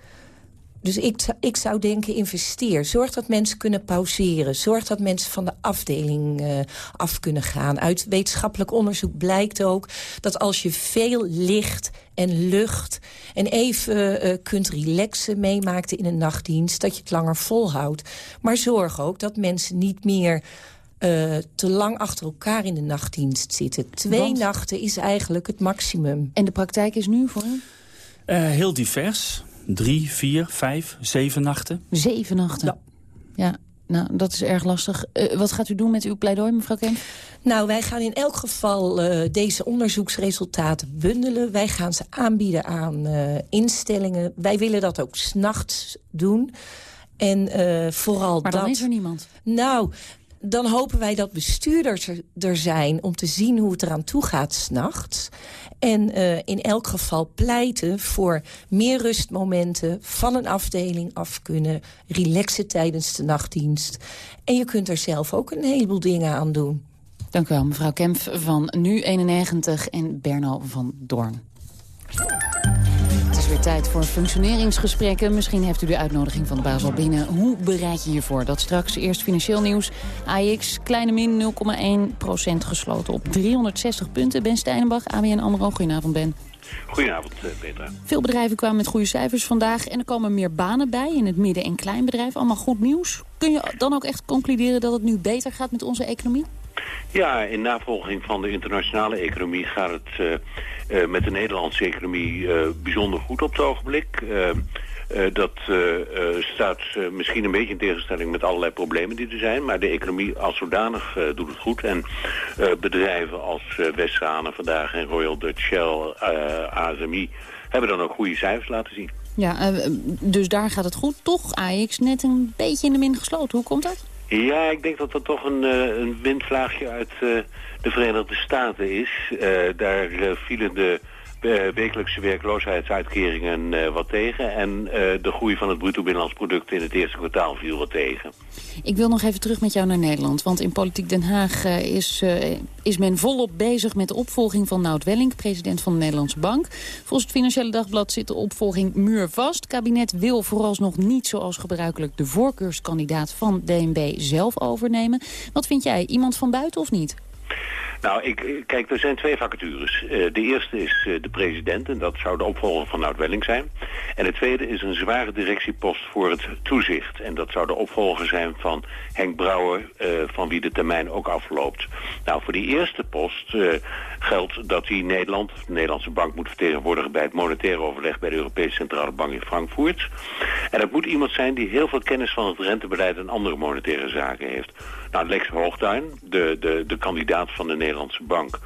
Dus ik, ik zou denken, investeer. Zorg dat mensen kunnen pauzeren. Zorg dat mensen van de afdeling uh, af kunnen gaan. Uit wetenschappelijk onderzoek blijkt ook... dat als je veel licht en lucht en even uh, kunt relaxen meemaakt in een nachtdienst... dat je het langer volhoudt. Maar zorg ook dat mensen niet meer... Uh, te lang achter elkaar in de nachtdienst zitten. Twee Want? nachten is eigenlijk het maximum. En de praktijk is nu voor Uh, heel divers drie, vier, vijf, zeven nachten. Zeven nachten? Ja. Ja, nou, dat is erg lastig. Uh, wat gaat u doen met uw pleidooi, mevrouw Kemp? Nou, wij gaan in elk geval uh, deze onderzoeksresultaten bundelen. Wij gaan ze aanbieden aan uh, instellingen. Wij willen dat ook s'nachts doen. En vooral maar dat... dan is er niemand. Nou, dan hopen wij dat bestuurders er, zijn... om te zien hoe het eraan toe gaat s'nachts. En uh, in elk geval pleiten voor meer rustmomenten... van een afdeling af kunnen, relaxen tijdens de nachtdienst. En je kunt er zelf ook een heleboel dingen aan doen. Dank u wel, mevrouw Kemp van Nu91 en Berno van Doorn. Tijd voor functioneringsgesprekken. Misschien heeft u de uitnodiging van de baas al binnen. Hoe bereid je je voor? Dat straks eerst financieel nieuws. AX, kleine min 0,1% gesloten op 360 punten. Ben Steinenbach, ABN AMRO. Goedenavond, Ben. Goedenavond, Petra. Veel bedrijven kwamen met goede cijfers vandaag. En er komen meer banen bij in het midden- en kleinbedrijf. Allemaal goed nieuws. Kun je dan ook echt concluderen dat het nu beter gaat met onze economie? Ja, in navolging van de internationale economie gaat het uh, uh, met de Nederlandse economie uh, bijzonder goed op het ogenblik. dat staat misschien een beetje in tegenstelling met allerlei problemen die er zijn. Maar de economie als zodanig doet het goed. En bedrijven als Westzane vandaag en Royal Dutch Shell, ASMI hebben dan ook goede cijfers laten zien. Ja, dus daar gaat het goed. Toch AX net een beetje in de min gesloten. Hoe komt dat? Ja, ik denk dat dat toch een, uh, een windvlaagje uit uh, de Verenigde Staten is. Uh, daar vielen de wekelijkse werkloosheidsuitkeringen wat tegen. En de groei van het bruto binnenlands product in het eerste kwartaal viel wat tegen. Ik wil nog even terug met jou naar Nederland. Want in Politiek Den Haag is, is men volop bezig met de opvolging van Nout Welling, president van de Nederlandse Bank. Volgens het Financiële Dagblad zit de opvolging muurvast. Het kabinet wil vooralsnog niet zoals gebruikelijk de voorkeurskandidaat van DNB zelf overnemen. Wat vind jij, iemand van buiten of niet? Nou, ik, kijk, er zijn twee vacatures. Uh, de eerste is uh, de president en dat zou de opvolger van Nout Welling zijn. En de tweede is een zware directiepost voor het toezicht. En dat zou de opvolger zijn van Henk Brouwer, uh, van wie de termijn ook afloopt. Nou, voor die eerste post geldt dat hij Nederland, de Nederlandse bank, moet vertegenwoordigen bij het monetaire overleg bij de Europese Centrale Bank in Frankfurt. En dat moet iemand zijn die heel veel kennis van het rentebeleid en andere monetaire zaken heeft. Nou, Lex Hoogtuin, de, de, de kandidaat van de Nederlandse bank,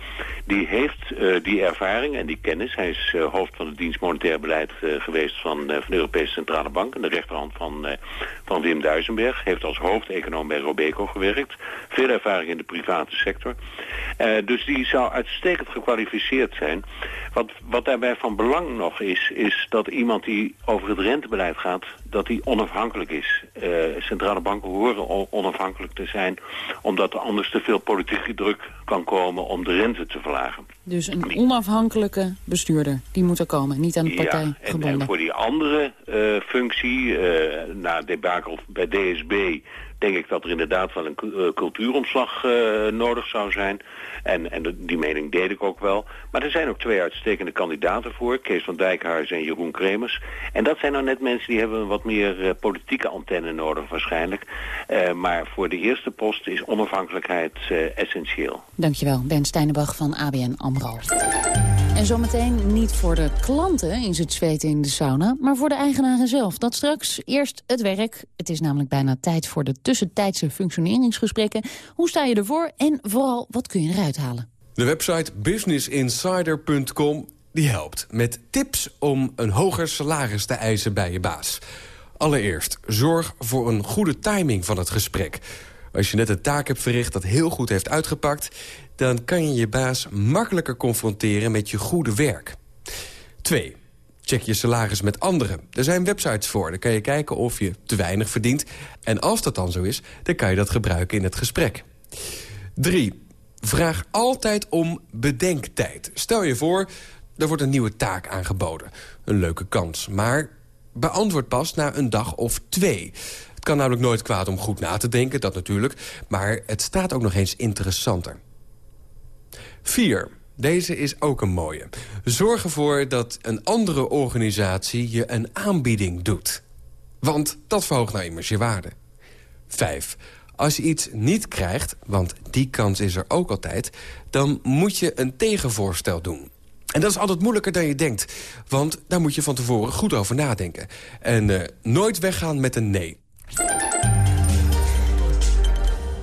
die heeft uh, die ervaring en die kennis. Hij is uh, hoofd van de dienst monetair beleid uh, geweest van, van de Europese Centrale Bank en de rechterhand van, van Wim Duisenberg. Heeft als hoofdeconoom bij Robeco gewerkt. Veel ervaring in de private sector. dus die zou uitstekend gekwalificeerd zijn. Wat, wat daarbij van belang nog is, is dat iemand die over het rentebeleid gaat, dat die onafhankelijk is. centrale banken horen onafhankelijk te zijn, omdat er anders te veel politieke druk kan komen om de rente te verlagen. Dus een onafhankelijke bestuurder, die moet er komen, niet aan de partij ja, en, gebonden. en voor die andere uh, functie, uh, na debakel bij DSB denk ik dat er inderdaad wel een cultuuromslag uh, nodig zou zijn. En, en die mening deed ik ook wel. Maar er zijn ook twee uitstekende kandidaten voor. Kees van Dijkhuizen en Jeroen Kremers. En dat zijn nou net mensen die hebben een wat meer uh, politieke antenne nodig waarschijnlijk. maar voor de eerste post is onafhankelijkheid essentieel. Dankjewel, Ben Steinebach van ABN AMRO. En zometeen niet voor de klanten in het zweten in de sauna... maar voor de eigenaren zelf. Dat straks eerst het werk. Het is namelijk bijna tijd voor de tussentijdse functioneringsgesprekken. Hoe sta je ervoor en vooral wat kun je eruit De website businessinsider.com die helpt met tips om een hoger salaris te eisen bij je baas. Allereerst, zorg voor een goede timing van het gesprek. Als je net een taak hebt verricht dat heel goed heeft uitgepakt... dan kan je je baas makkelijker confronteren met je goede werk. 2. Check je salaris met anderen. Er zijn websites voor. Dan kan je kijken of je te weinig verdient. En als dat dan zo is, dan kan je dat gebruiken in het gesprek. 3. Vraag altijd om bedenktijd. Stel je voor, er wordt een nieuwe taak aangeboden. Een leuke kans. Maar beantwoord pas na een dag of twee. Het kan namelijk nooit kwaad om goed na te denken, dat natuurlijk. Maar het staat ook nog eens interessanter. 4. Deze is ook een mooie. Zorg ervoor dat een andere organisatie je een aanbieding doet. Want dat verhoogt nou immers je waarde. 5. Als je iets niet krijgt, want die kans is er ook altijd... dan moet je een tegenvoorstel doen. En dat is altijd moeilijker dan je denkt. Want daar moet je van tevoren goed over nadenken. En uh, nooit weggaan met een nee.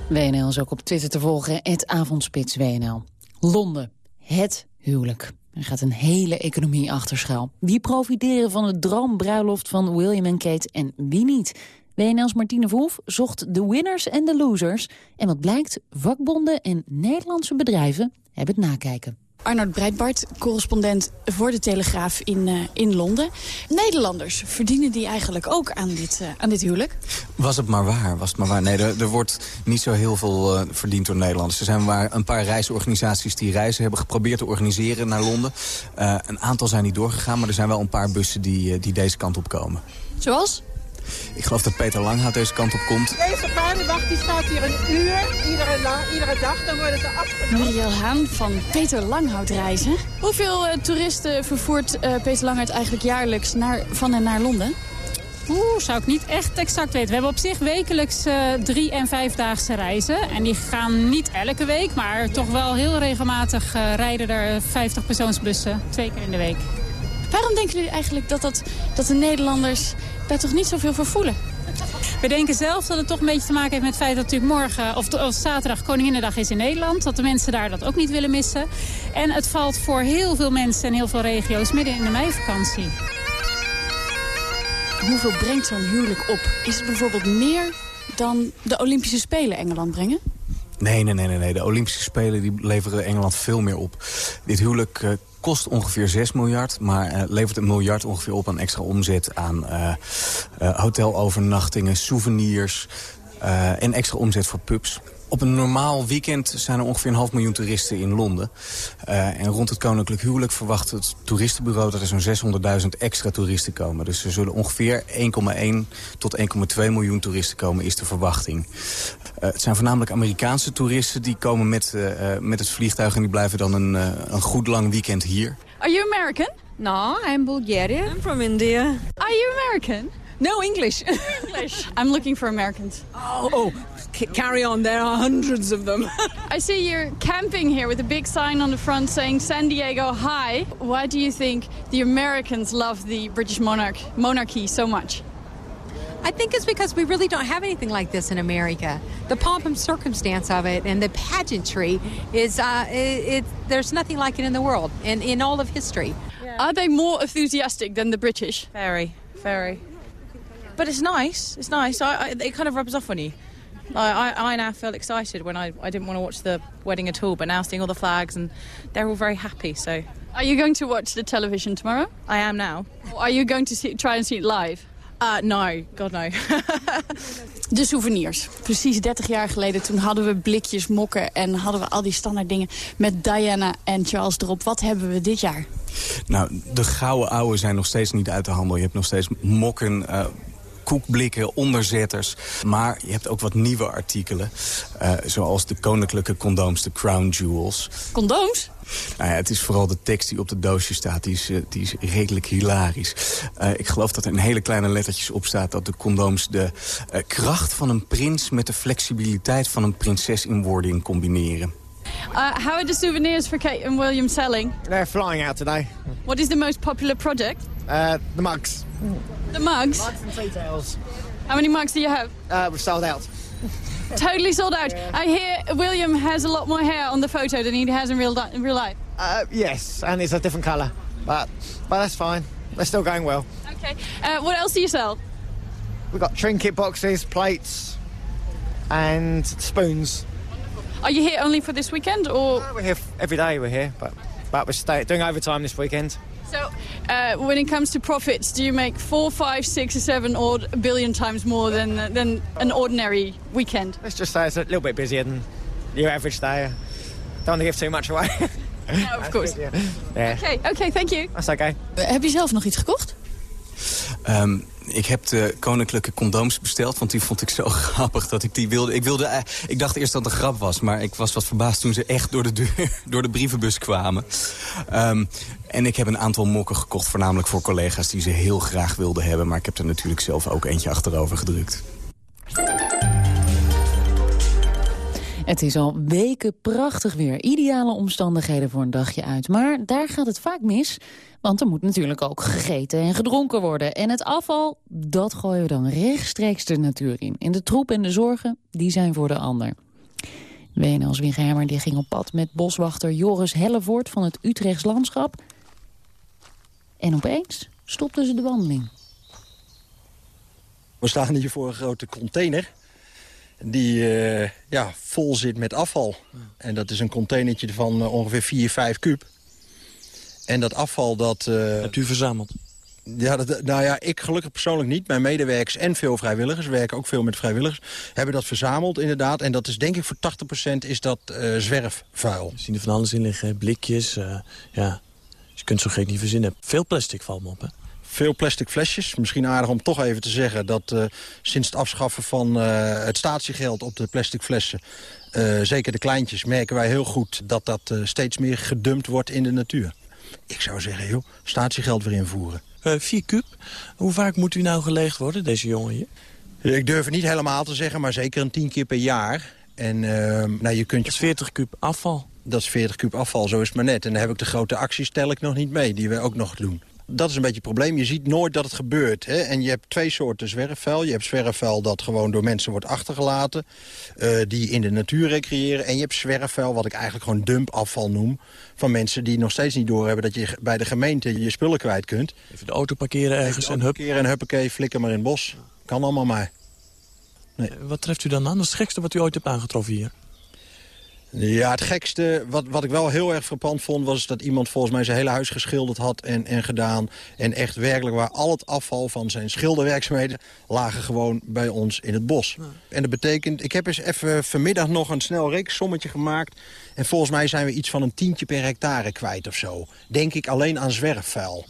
WNL is ook op Twitter te volgen, het avondspits WNL. Londen, het huwelijk. Er gaat een hele economie achter schuil. Wie profiteren van de droombruiloft van William en Kate en wie niet? WNL's Martine Verhoef zocht de winners en de losers. En wat blijkt, vakbonden en Nederlandse bedrijven hebben het nakijken. Arnold Breitbart, correspondent voor de Telegraaf in, uh, in Londen. Nederlanders, verdienen die eigenlijk ook aan dit, uh, aan dit huwelijk? Was het maar waar, was het maar waar. Nee, er, er wordt niet zo heel veel uh, verdiend door Nederlanders. Er zijn maar een paar reisorganisaties die reizen hebben geprobeerd te organiseren naar Londen. een aantal zijn niet doorgegaan, maar er zijn wel een paar bussen die, die deze kant op komen. Zoals? Ik geloof dat Peter Langhout deze kant op komt. Deze paardenwacht die staat hier een uur, iedere, iedere dag. Dan worden ze afgenomen. Muriel Haan van Peter Langhout reizen. Hoeveel uh, toeristen vervoert uh, Peter Langhout eigenlijk jaarlijks naar, van en naar Londen? Oeh, zou ik niet echt exact weten. We hebben op zich wekelijks uh, drie- en vijfdaagse reizen. En die gaan niet elke week, maar toch wel heel regelmatig uh, rijden er 50 persoonsbussen. Twee keer in de week. Waarom denken jullie eigenlijk dat, dat, dat de Nederlanders daar toch niet zoveel voor voelen? We denken zelf dat het toch een beetje te maken heeft met het feit dat natuurlijk morgen, of, of zaterdag Koninginnedag is in Nederland. Dat de mensen daar dat ook niet willen missen. En het valt voor heel veel mensen en heel veel regio's midden in de meivakantie. Hoeveel brengt zo'n huwelijk op? Is het bijvoorbeeld meer dan de Olympische Spelen Engeland brengen? Nee, nee, nee, nee. De Olympische Spelen die leveren Engeland veel meer op. Dit huwelijk uh, kost ongeveer 6 miljard, maar uh, levert een miljard ongeveer op aan extra omzet aan uh, hotelovernachtingen, souvenirs en extra omzet voor pubs. Op een normaal weekend zijn er ongeveer een half miljoen toeristen in Londen. Uh, en rond het koninklijk huwelijk verwacht het toeristenbureau... dat er zo'n 600.000 extra toeristen komen. Dus er zullen ongeveer 1,1 tot 1,2 miljoen toeristen komen, is de verwachting. Uh, het zijn voornamelijk Amerikaanse toeristen die komen met, uh, met het vliegtuig... en die blijven dan een, een goed lang weekend hier. Are you American? No, I'm Bulgarian. I'm from India. Are you American? No, English. English. I'm looking for Americans. Oh, oh. Carry on. There are hundreds of them. [LAUGHS] I see you're camping here with a big sign on the front saying San Diego High. Why do you think the Americans love the British monarch monarchy so much? I think it's because we really don't have anything like this in America. The pomp and circumstance of it and the pageantry is, uh, it, it, there's nothing like it in the world, and in all of history. Yeah. Are they more enthusiastic than the British? Very, very. But it's nice. It's nice. I, I, it kind of rubs off on you. I, I, I now feel excited when I, I didn't want to watch the wedding at all, but now seeing all the flags and they're all very happy. So, are you going to watch the television tomorrow? I am now. Or are you going to see, try and see it live? Uh, no, God no. [LAUGHS] de souvenirs. Precies 30 jaar geleden, toen hadden we blikjes mokken... en hadden we al die standaard dingen met Diana en Charles erop. Wat hebben we dit jaar? Nou, de gouden ouwe zijn nog steeds niet uit de handel. Je hebt nog steeds mokken... Uh, koekblikken, onderzetters. Maar je hebt ook wat nieuwe artikelen. Uh, zoals de koninklijke condooms, de crown jewels. Condooms? Nou ja, het is vooral de tekst die op de doosje staat. Die is, uh, die is redelijk hilarisch. Uh, ik geloof dat er in hele kleine lettertjes op staat... dat de condooms de kracht van een prins... met de flexibiliteit van een prinses in wording combineren. Uh, how are the souvenirs for Kate and William selling? They're flying out today. What is the most popular project? Uh, the mugs. The mugs? Mugs and tea towels. How many mugs do you have? Uh, we've sold out. [LAUGHS] totally sold out. Yeah. I hear William has a lot more hair on the photo than he has in real, in real life. Uh, yes, and it's a different colour. But, but that's fine. They're still going well. Okay. Uh, what else do you sell? We've got trinket boxes, plates, and spoons. Are you here only for this weekend, or We're here f- every day. We're here, but but we're stay- doing overtime this weekend. So? Uh, when it comes to profits, do you make four, five, six, or seven, or a billion times more than than an ordinary weekend? Let's just say it's a little bit busier than your average day. Don't want to give too much away. [LAUGHS] No, of course. yeah, Okay, okay, thank you. that's okay. heb je zelf nog iets gekocht? Ehm, ik heb de koninklijke condooms besteld, want die vond ik zo [LAUGHS] grappig dat ik die wilde. Ik, wilde, eh, ik dacht eerst dat het een grap was, maar ik was wat verbaasd toen ze echt door de, deur, [LAUGHS] door de brievenbus kwamen. Ehm, en ik heb een aantal mokken gekocht, voornamelijk voor collega's die ze heel graag wilden hebben. Maar ik heb er natuurlijk zelf ook eentje achterover gedrukt. Het is al weken prachtig weer. Ideale omstandigheden voor een dagje uit. Maar daar gaat het vaak mis. Want er moet natuurlijk ook gegeten en gedronken worden. En het afval, dat gooien we dan rechtstreeks de natuur in. En de troep en de zorgen, die zijn voor de ander. WNL's Wingerhammer die ging op pad met boswachter Joris Hellevoort van het Utrechts Landschap. En opeens stopten ze de wandeling. We staan hier voor een grote container die eh, ja, vol zit met afval. En dat is een containertje van eh, ongeveer 4, 5 kuub. En dat afval dat... Hebt u verzameld? Ja, dat, nou ja, ik gelukkig persoonlijk niet. Mijn medewerkers en veel vrijwilligers, we werken ook veel met vrijwilligers... hebben dat verzameld inderdaad. En dat is denk ik voor 80% is dat eh, zwerfvuil. We zien er van alles in liggen, blikjes. eh, ja. Je kunt zo gek niet verzinnen. Veel plastic valt me op, hè? Veel plastic flesjes. Misschien aardig om toch even te zeggen dat eh, sinds het afschaffen van eh, het statiegeld op de plastic flessen... eh, zeker de kleintjes, merken wij heel goed dat dat steeds meer gedumpt wordt in de natuur. Ik zou zeggen, joh, statiegeld weer invoeren. Vier kuub. Hoe vaak moet u nou geleegd worden, deze jongen hier? Ik durf het niet helemaal te zeggen, maar zeker een tien keer per jaar. En eh, nou, je kunt je... Dat is 40 kuub afval. Dat is 40 kuub afval, zo is het maar net. En dan heb ik de grote acties tel ik nog niet mee, die we ook nog doen. Dat is een beetje het probleem. Je ziet nooit dat het gebeurt. Hè? En je hebt twee soorten zwerfvuil. Je hebt zwerfvuil dat gewoon door mensen wordt achtergelaten. eh, die in de natuur recreëren. En je hebt zwerfvuil, wat ik eigenlijk gewoon dumpafval noem. Van mensen die nog steeds niet doorhebben dat je bij de gemeente je spullen kwijt kunt. Even de auto parkeren ergens en hup. Parkeren en huppakee, flikker maar in het bos. Kan allemaal maar. Eh, Wat treft u dan aan? Dat is het gekste wat u ooit hebt aangetroffen hier. Ja, het gekste, wat, wat ik wel heel erg frappant vond... was dat iemand volgens mij zijn hele huis geschilderd had en, en gedaan. En echt werkelijk waar al het afval van zijn schilderwerkzaamheden... lagen gewoon bij ons in het bos. En dat betekent, ik heb eens even vanmiddag nog een snel rekensommetje gemaakt... en volgens mij zijn we iets van een tientje per hectare kwijt of zo. Denk ik alleen aan zwerfvuil.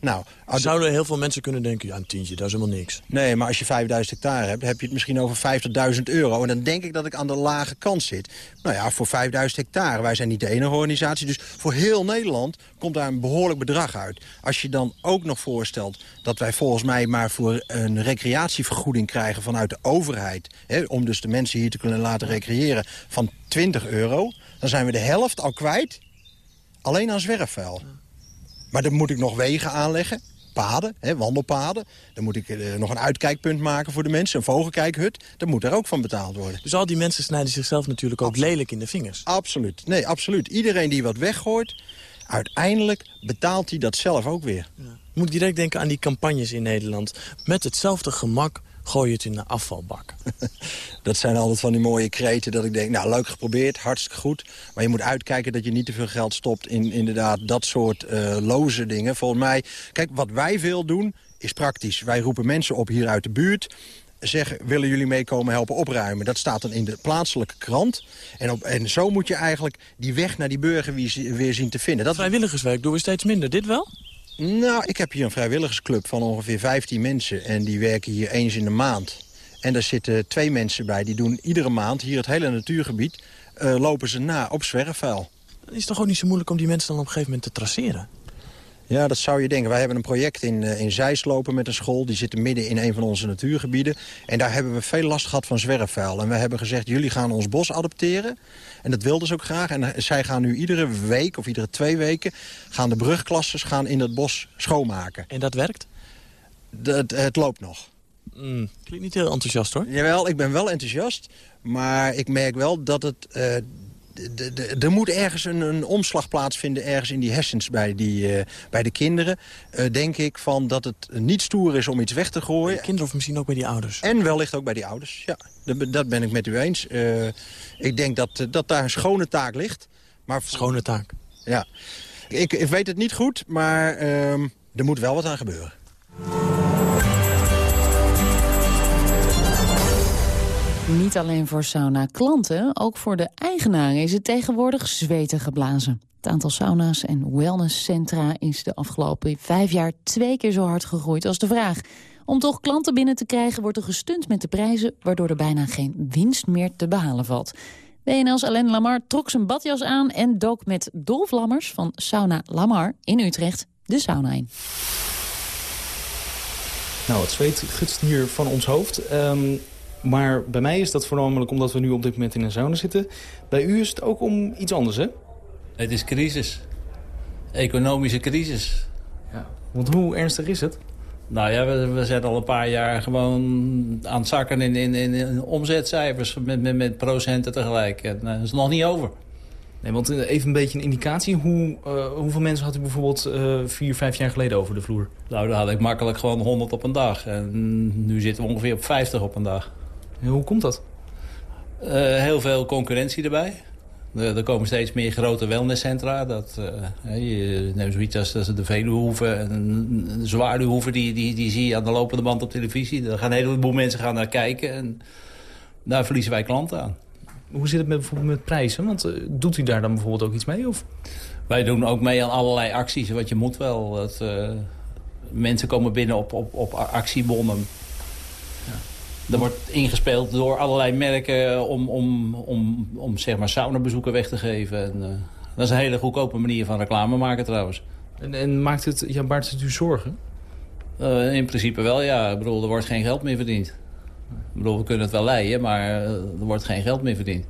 Nou, Zouden heel veel mensen kunnen denken, ja, een tientje, dat is helemaal niks. Nee, maar als je 5000 hectare hebt, heb je het misschien over 50.000 euro. En dan denk ik dat ik aan de lage kant zit. Nou ja, voor 5000 hectare. Wij zijn niet de enige organisatie. Dus voor heel Nederland komt daar een behoorlijk bedrag uit. Als je dan ook nog voorstelt dat wij volgens mij maar voor een recreatievergoeding krijgen vanuit de overheid. Hè, om dus de mensen hier te kunnen laten recreëren van 20 euro. Dan zijn we de helft al kwijt. Alleen aan zwerfvuil. Maar dan moet ik nog wegen aanleggen. Paden, hè, wandelpaden. Dan moet ik eh, nog een uitkijkpunt maken voor de mensen. Een vogelkijkhut. Dat moet daar ook van betaald worden. Dus al die mensen snijden zichzelf natuurlijk ook lelijk in de vingers. Absoluut. Nee, absoluut. Iedereen die wat weggooit, uiteindelijk betaalt hij dat zelf ook weer. Je moet direct denken aan die campagnes in Nederland. Met hetzelfde gemak gooi het in de afvalbak. [LAUGHS] Dat zijn altijd van die mooie kreten dat ik denk, nou leuk geprobeerd, hartstikke goed. Maar je moet uitkijken dat je niet te veel geld stopt in inderdaad dat soort eh, loze dingen. Volgens mij, kijk, wat wij veel doen is praktisch. Wij roepen mensen op hier uit de buurt zeggen, willen jullie meekomen helpen opruimen? Dat staat dan in de plaatselijke krant. En, op, en zo moet je eigenlijk die weg naar die burger weer zien te vinden. Dat Vrijwilligerswerk doen we steeds minder. Dit wel? Nou, ik heb hier een vrijwilligersclub van ongeveer 15 mensen. En die werken hier eens in de maand. En daar zitten twee mensen bij. Die doen iedere maand hier het hele natuurgebied... eh, lopen ze na op zwerfvuil. Het is toch ook niet zo moeilijk om die mensen dan op een gegeven moment te traceren? Ja, dat zou je denken. Wij hebben een project in, eh, in Zeist lopen met een school. Die zitten midden in een van onze natuurgebieden. En daar hebben we veel last gehad van zwerfvuil. En we hebben gezegd, jullie gaan ons bos adopteren. En dat wilden ze ook graag. En eh, zij gaan nu iedere week of iedere twee weken... gaan de brugklasses gaan in het bos schoonmaken. En dat werkt? Dat, het loopt nog. Mm, klinkt niet heel enthousiast hoor. Jawel, ik ben wel enthousiast. Maar ik merk wel dat het... eh, er moet ergens een, een, omslag plaatsvinden... ergens in die hersens bij, die, uh, bij de kinderen. Uh, denk ik van dat het niet stoer is om iets weg te gooien. De kinderen of misschien ook bij die ouders? En wellicht ook bij die ouders, ja. Dat ben ik met u eens. Uh, ik denk dat, dat daar een schone taak ligt. Maar schone taak? Ja. Ik, ik weet het niet goed, maar ehm, er moet wel wat aan gebeuren. Niet alleen voor sauna-klanten, ook voor de eigenaren is het tegenwoordig zweten geblazen. Het aantal sauna's en wellnesscentra is de afgelopen vijf jaar twee keer zo hard gegroeid als de vraag. Om toch klanten binnen te krijgen wordt er gestund met de prijzen... waardoor er bijna geen winst meer te behalen valt. WNL's Alain Lamar trok zijn badjas aan en dook met Dolf Lammers van Sauna Lamar in Utrecht de sauna in. Nou, het zweet gutst hier van ons hoofd. Um, maar bij mij is dat voornamelijk omdat we nu op dit moment in een sauna zitten. Bij u is het ook om iets anders, hè? Het is crisis. Economische crisis. Ja. Want hoe ernstig is het? Nou ja, we, we, zijn al een paar jaar gewoon aan het zakken in, in, in, omzetcijfers met, met, met, procenten tegelijk. En uh, dat is nog niet over. Nee, want eh, even een beetje een indicatie. Hoe, uh, hoeveel mensen had u bijvoorbeeld uh, vier, vijf jaar geleden over de vloer? Nou, dan had ik makkelijk gewoon 100 op een dag. En nu zitten we ongeveer op 50 op een dag. Hoe komt dat? heel veel concurrentie erbij. Er komen steeds meer grote wellnesscentra. Dat, uh, je neemt zoiets als, als de Veluwehoeve en de Zwaardehoeve... Die, die, die zie je aan de lopende band op televisie. Daar gaan een heleboel mensen gaan naar kijken. En daar verliezen wij klanten aan. Hoe zit het met, bijvoorbeeld met prijzen? Want uh, doet u daar dan bijvoorbeeld ook iets mee? Of? Wij doen ook mee aan allerlei acties. Want je moet wel. Dat, uh, mensen komen binnen op, op, op actiebonnen. Er wordt ingespeeld door allerlei merken om, om, om, om zeg maar saunabezoeken weg te geven. En, uh, dat is een hele goedkope manier van reclame maken trouwens. En, en maakt het, ja, baart het u zorgen? Uh, in principe wel, ja. Ik bedoel, er wordt geen geld meer verdiend. Ik bedoel, we kunnen het wel leiden, maar uh, er wordt geen geld meer verdiend.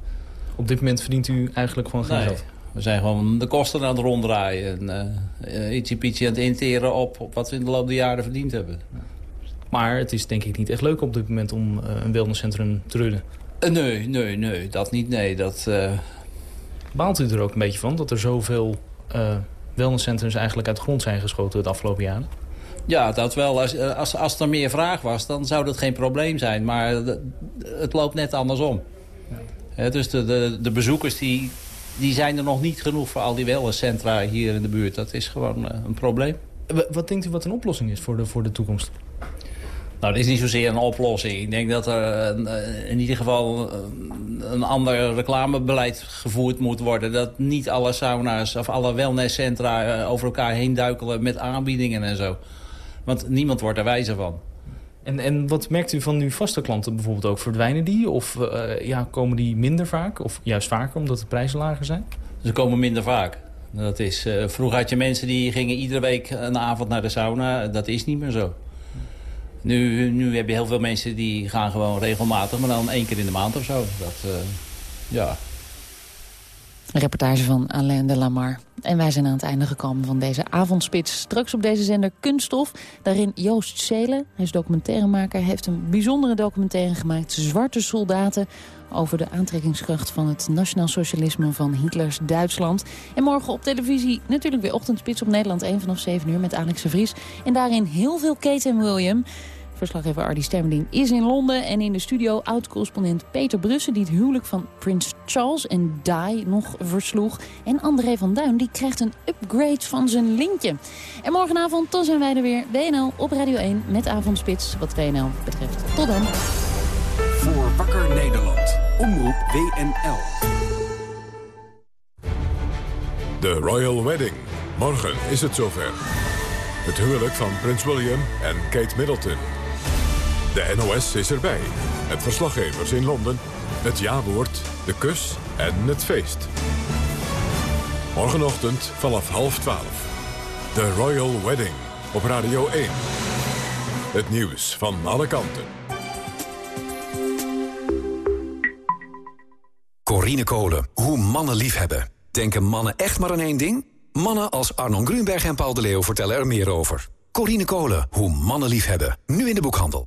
Op dit moment verdient u eigenlijk gewoon geen nee. geld? We zijn gewoon de kosten aan het ronddraaien. En uh, ietsje pietje aan het interen op, op wat we in de loop der jaren verdiend hebben. Maar het is denk ik niet echt leuk op dit moment om uh, een wellnesscentrum te runnen. Uh, nee, nee, nee. Dat niet, nee. Dat, uh... Baalt u er ook een beetje van dat er zoveel wellnesscentrums eigenlijk uit de grond zijn geschoten het afgelopen jaar? Ja, dat wel. Als, als, als er meer vraag was, dan zou dat geen probleem zijn. Maar het loopt net andersom. Ja. dus de, de, de bezoekers die, die zijn er nog niet genoeg voor al die wellnesscentra hier in de buurt. Dat is gewoon een probleem. Wat denkt u wat een oplossing is voor de, voor de toekomst? Nou, dat is niet zozeer een oplossing. Ik denk dat er in ieder geval een ander reclamebeleid gevoerd moet worden. Dat niet alle sauna's of alle wellnesscentra over elkaar heen duikelen met aanbiedingen en zo. Want niemand wordt er wijzer van. En, en wat merkt u van uw vaste klanten bijvoorbeeld ook? Verdwijnen die of uh, ja, komen die minder vaak? Of juist vaker omdat de prijzen lager zijn? Ze komen minder vaak. Dat is, uh, vroeger had je mensen die gingen iedere week een avond naar de sauna. Dat is niet meer zo. Nu, nu heb je heel veel mensen die gaan gewoon regelmatig, maar dan één keer in de maand of zo. Dat, uh, ja. Reportage van Alain de Lamar. En wij zijn aan het einde gekomen van deze avondspits. Straks op deze zender Kunststof. Daarin Joost Zelen, hij is documentairemaker... heeft een bijzondere documentaire gemaakt, Zwarte Soldaten... over de aantrekkingskracht van het nationaal socialisme van Hitlers Duitsland. En morgen op televisie natuurlijk weer ochtendspits op Nederland 1 vanaf 7 uur met Alex de Vries. En daarin heel veel Kate en William... Verslaggever Ardy Stemmelien is in Londen en in de studio oud-correspondent Peter Brussen... die het huwelijk van Prins Charles en Di nog versloeg. En André van Duin die krijgt een upgrade van zijn lintje. En morgenavond dan zijn wij er weer, WNL op Radio 1 met Avondspits wat WNL betreft. Tot dan. Voor Wakker Nederland. Omroep WNL. De Royal Wedding. Morgen is het zover. Het huwelijk van Prins William en Kate Middleton. De NOS is erbij. Het verslaggevers in Londen. Het jawoord, de kus en het feest. Morgenochtend vanaf half twaalf. De Royal Wedding op Radio 1. Het nieuws van alle kanten. Corine Kolen, hoe mannen liefhebben. Denken mannen echt maar aan één ding? Mannen als Arnon Grunberg en Paul de Leeuw vertellen er meer over. Corine Kolen, hoe mannen liefhebben. Nu in de boekhandel.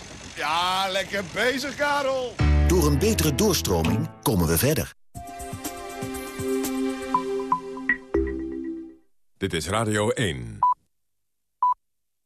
Ja, lekker bezig, Karel. Door een betere doorstroming komen we verder. Dit is Radio 1.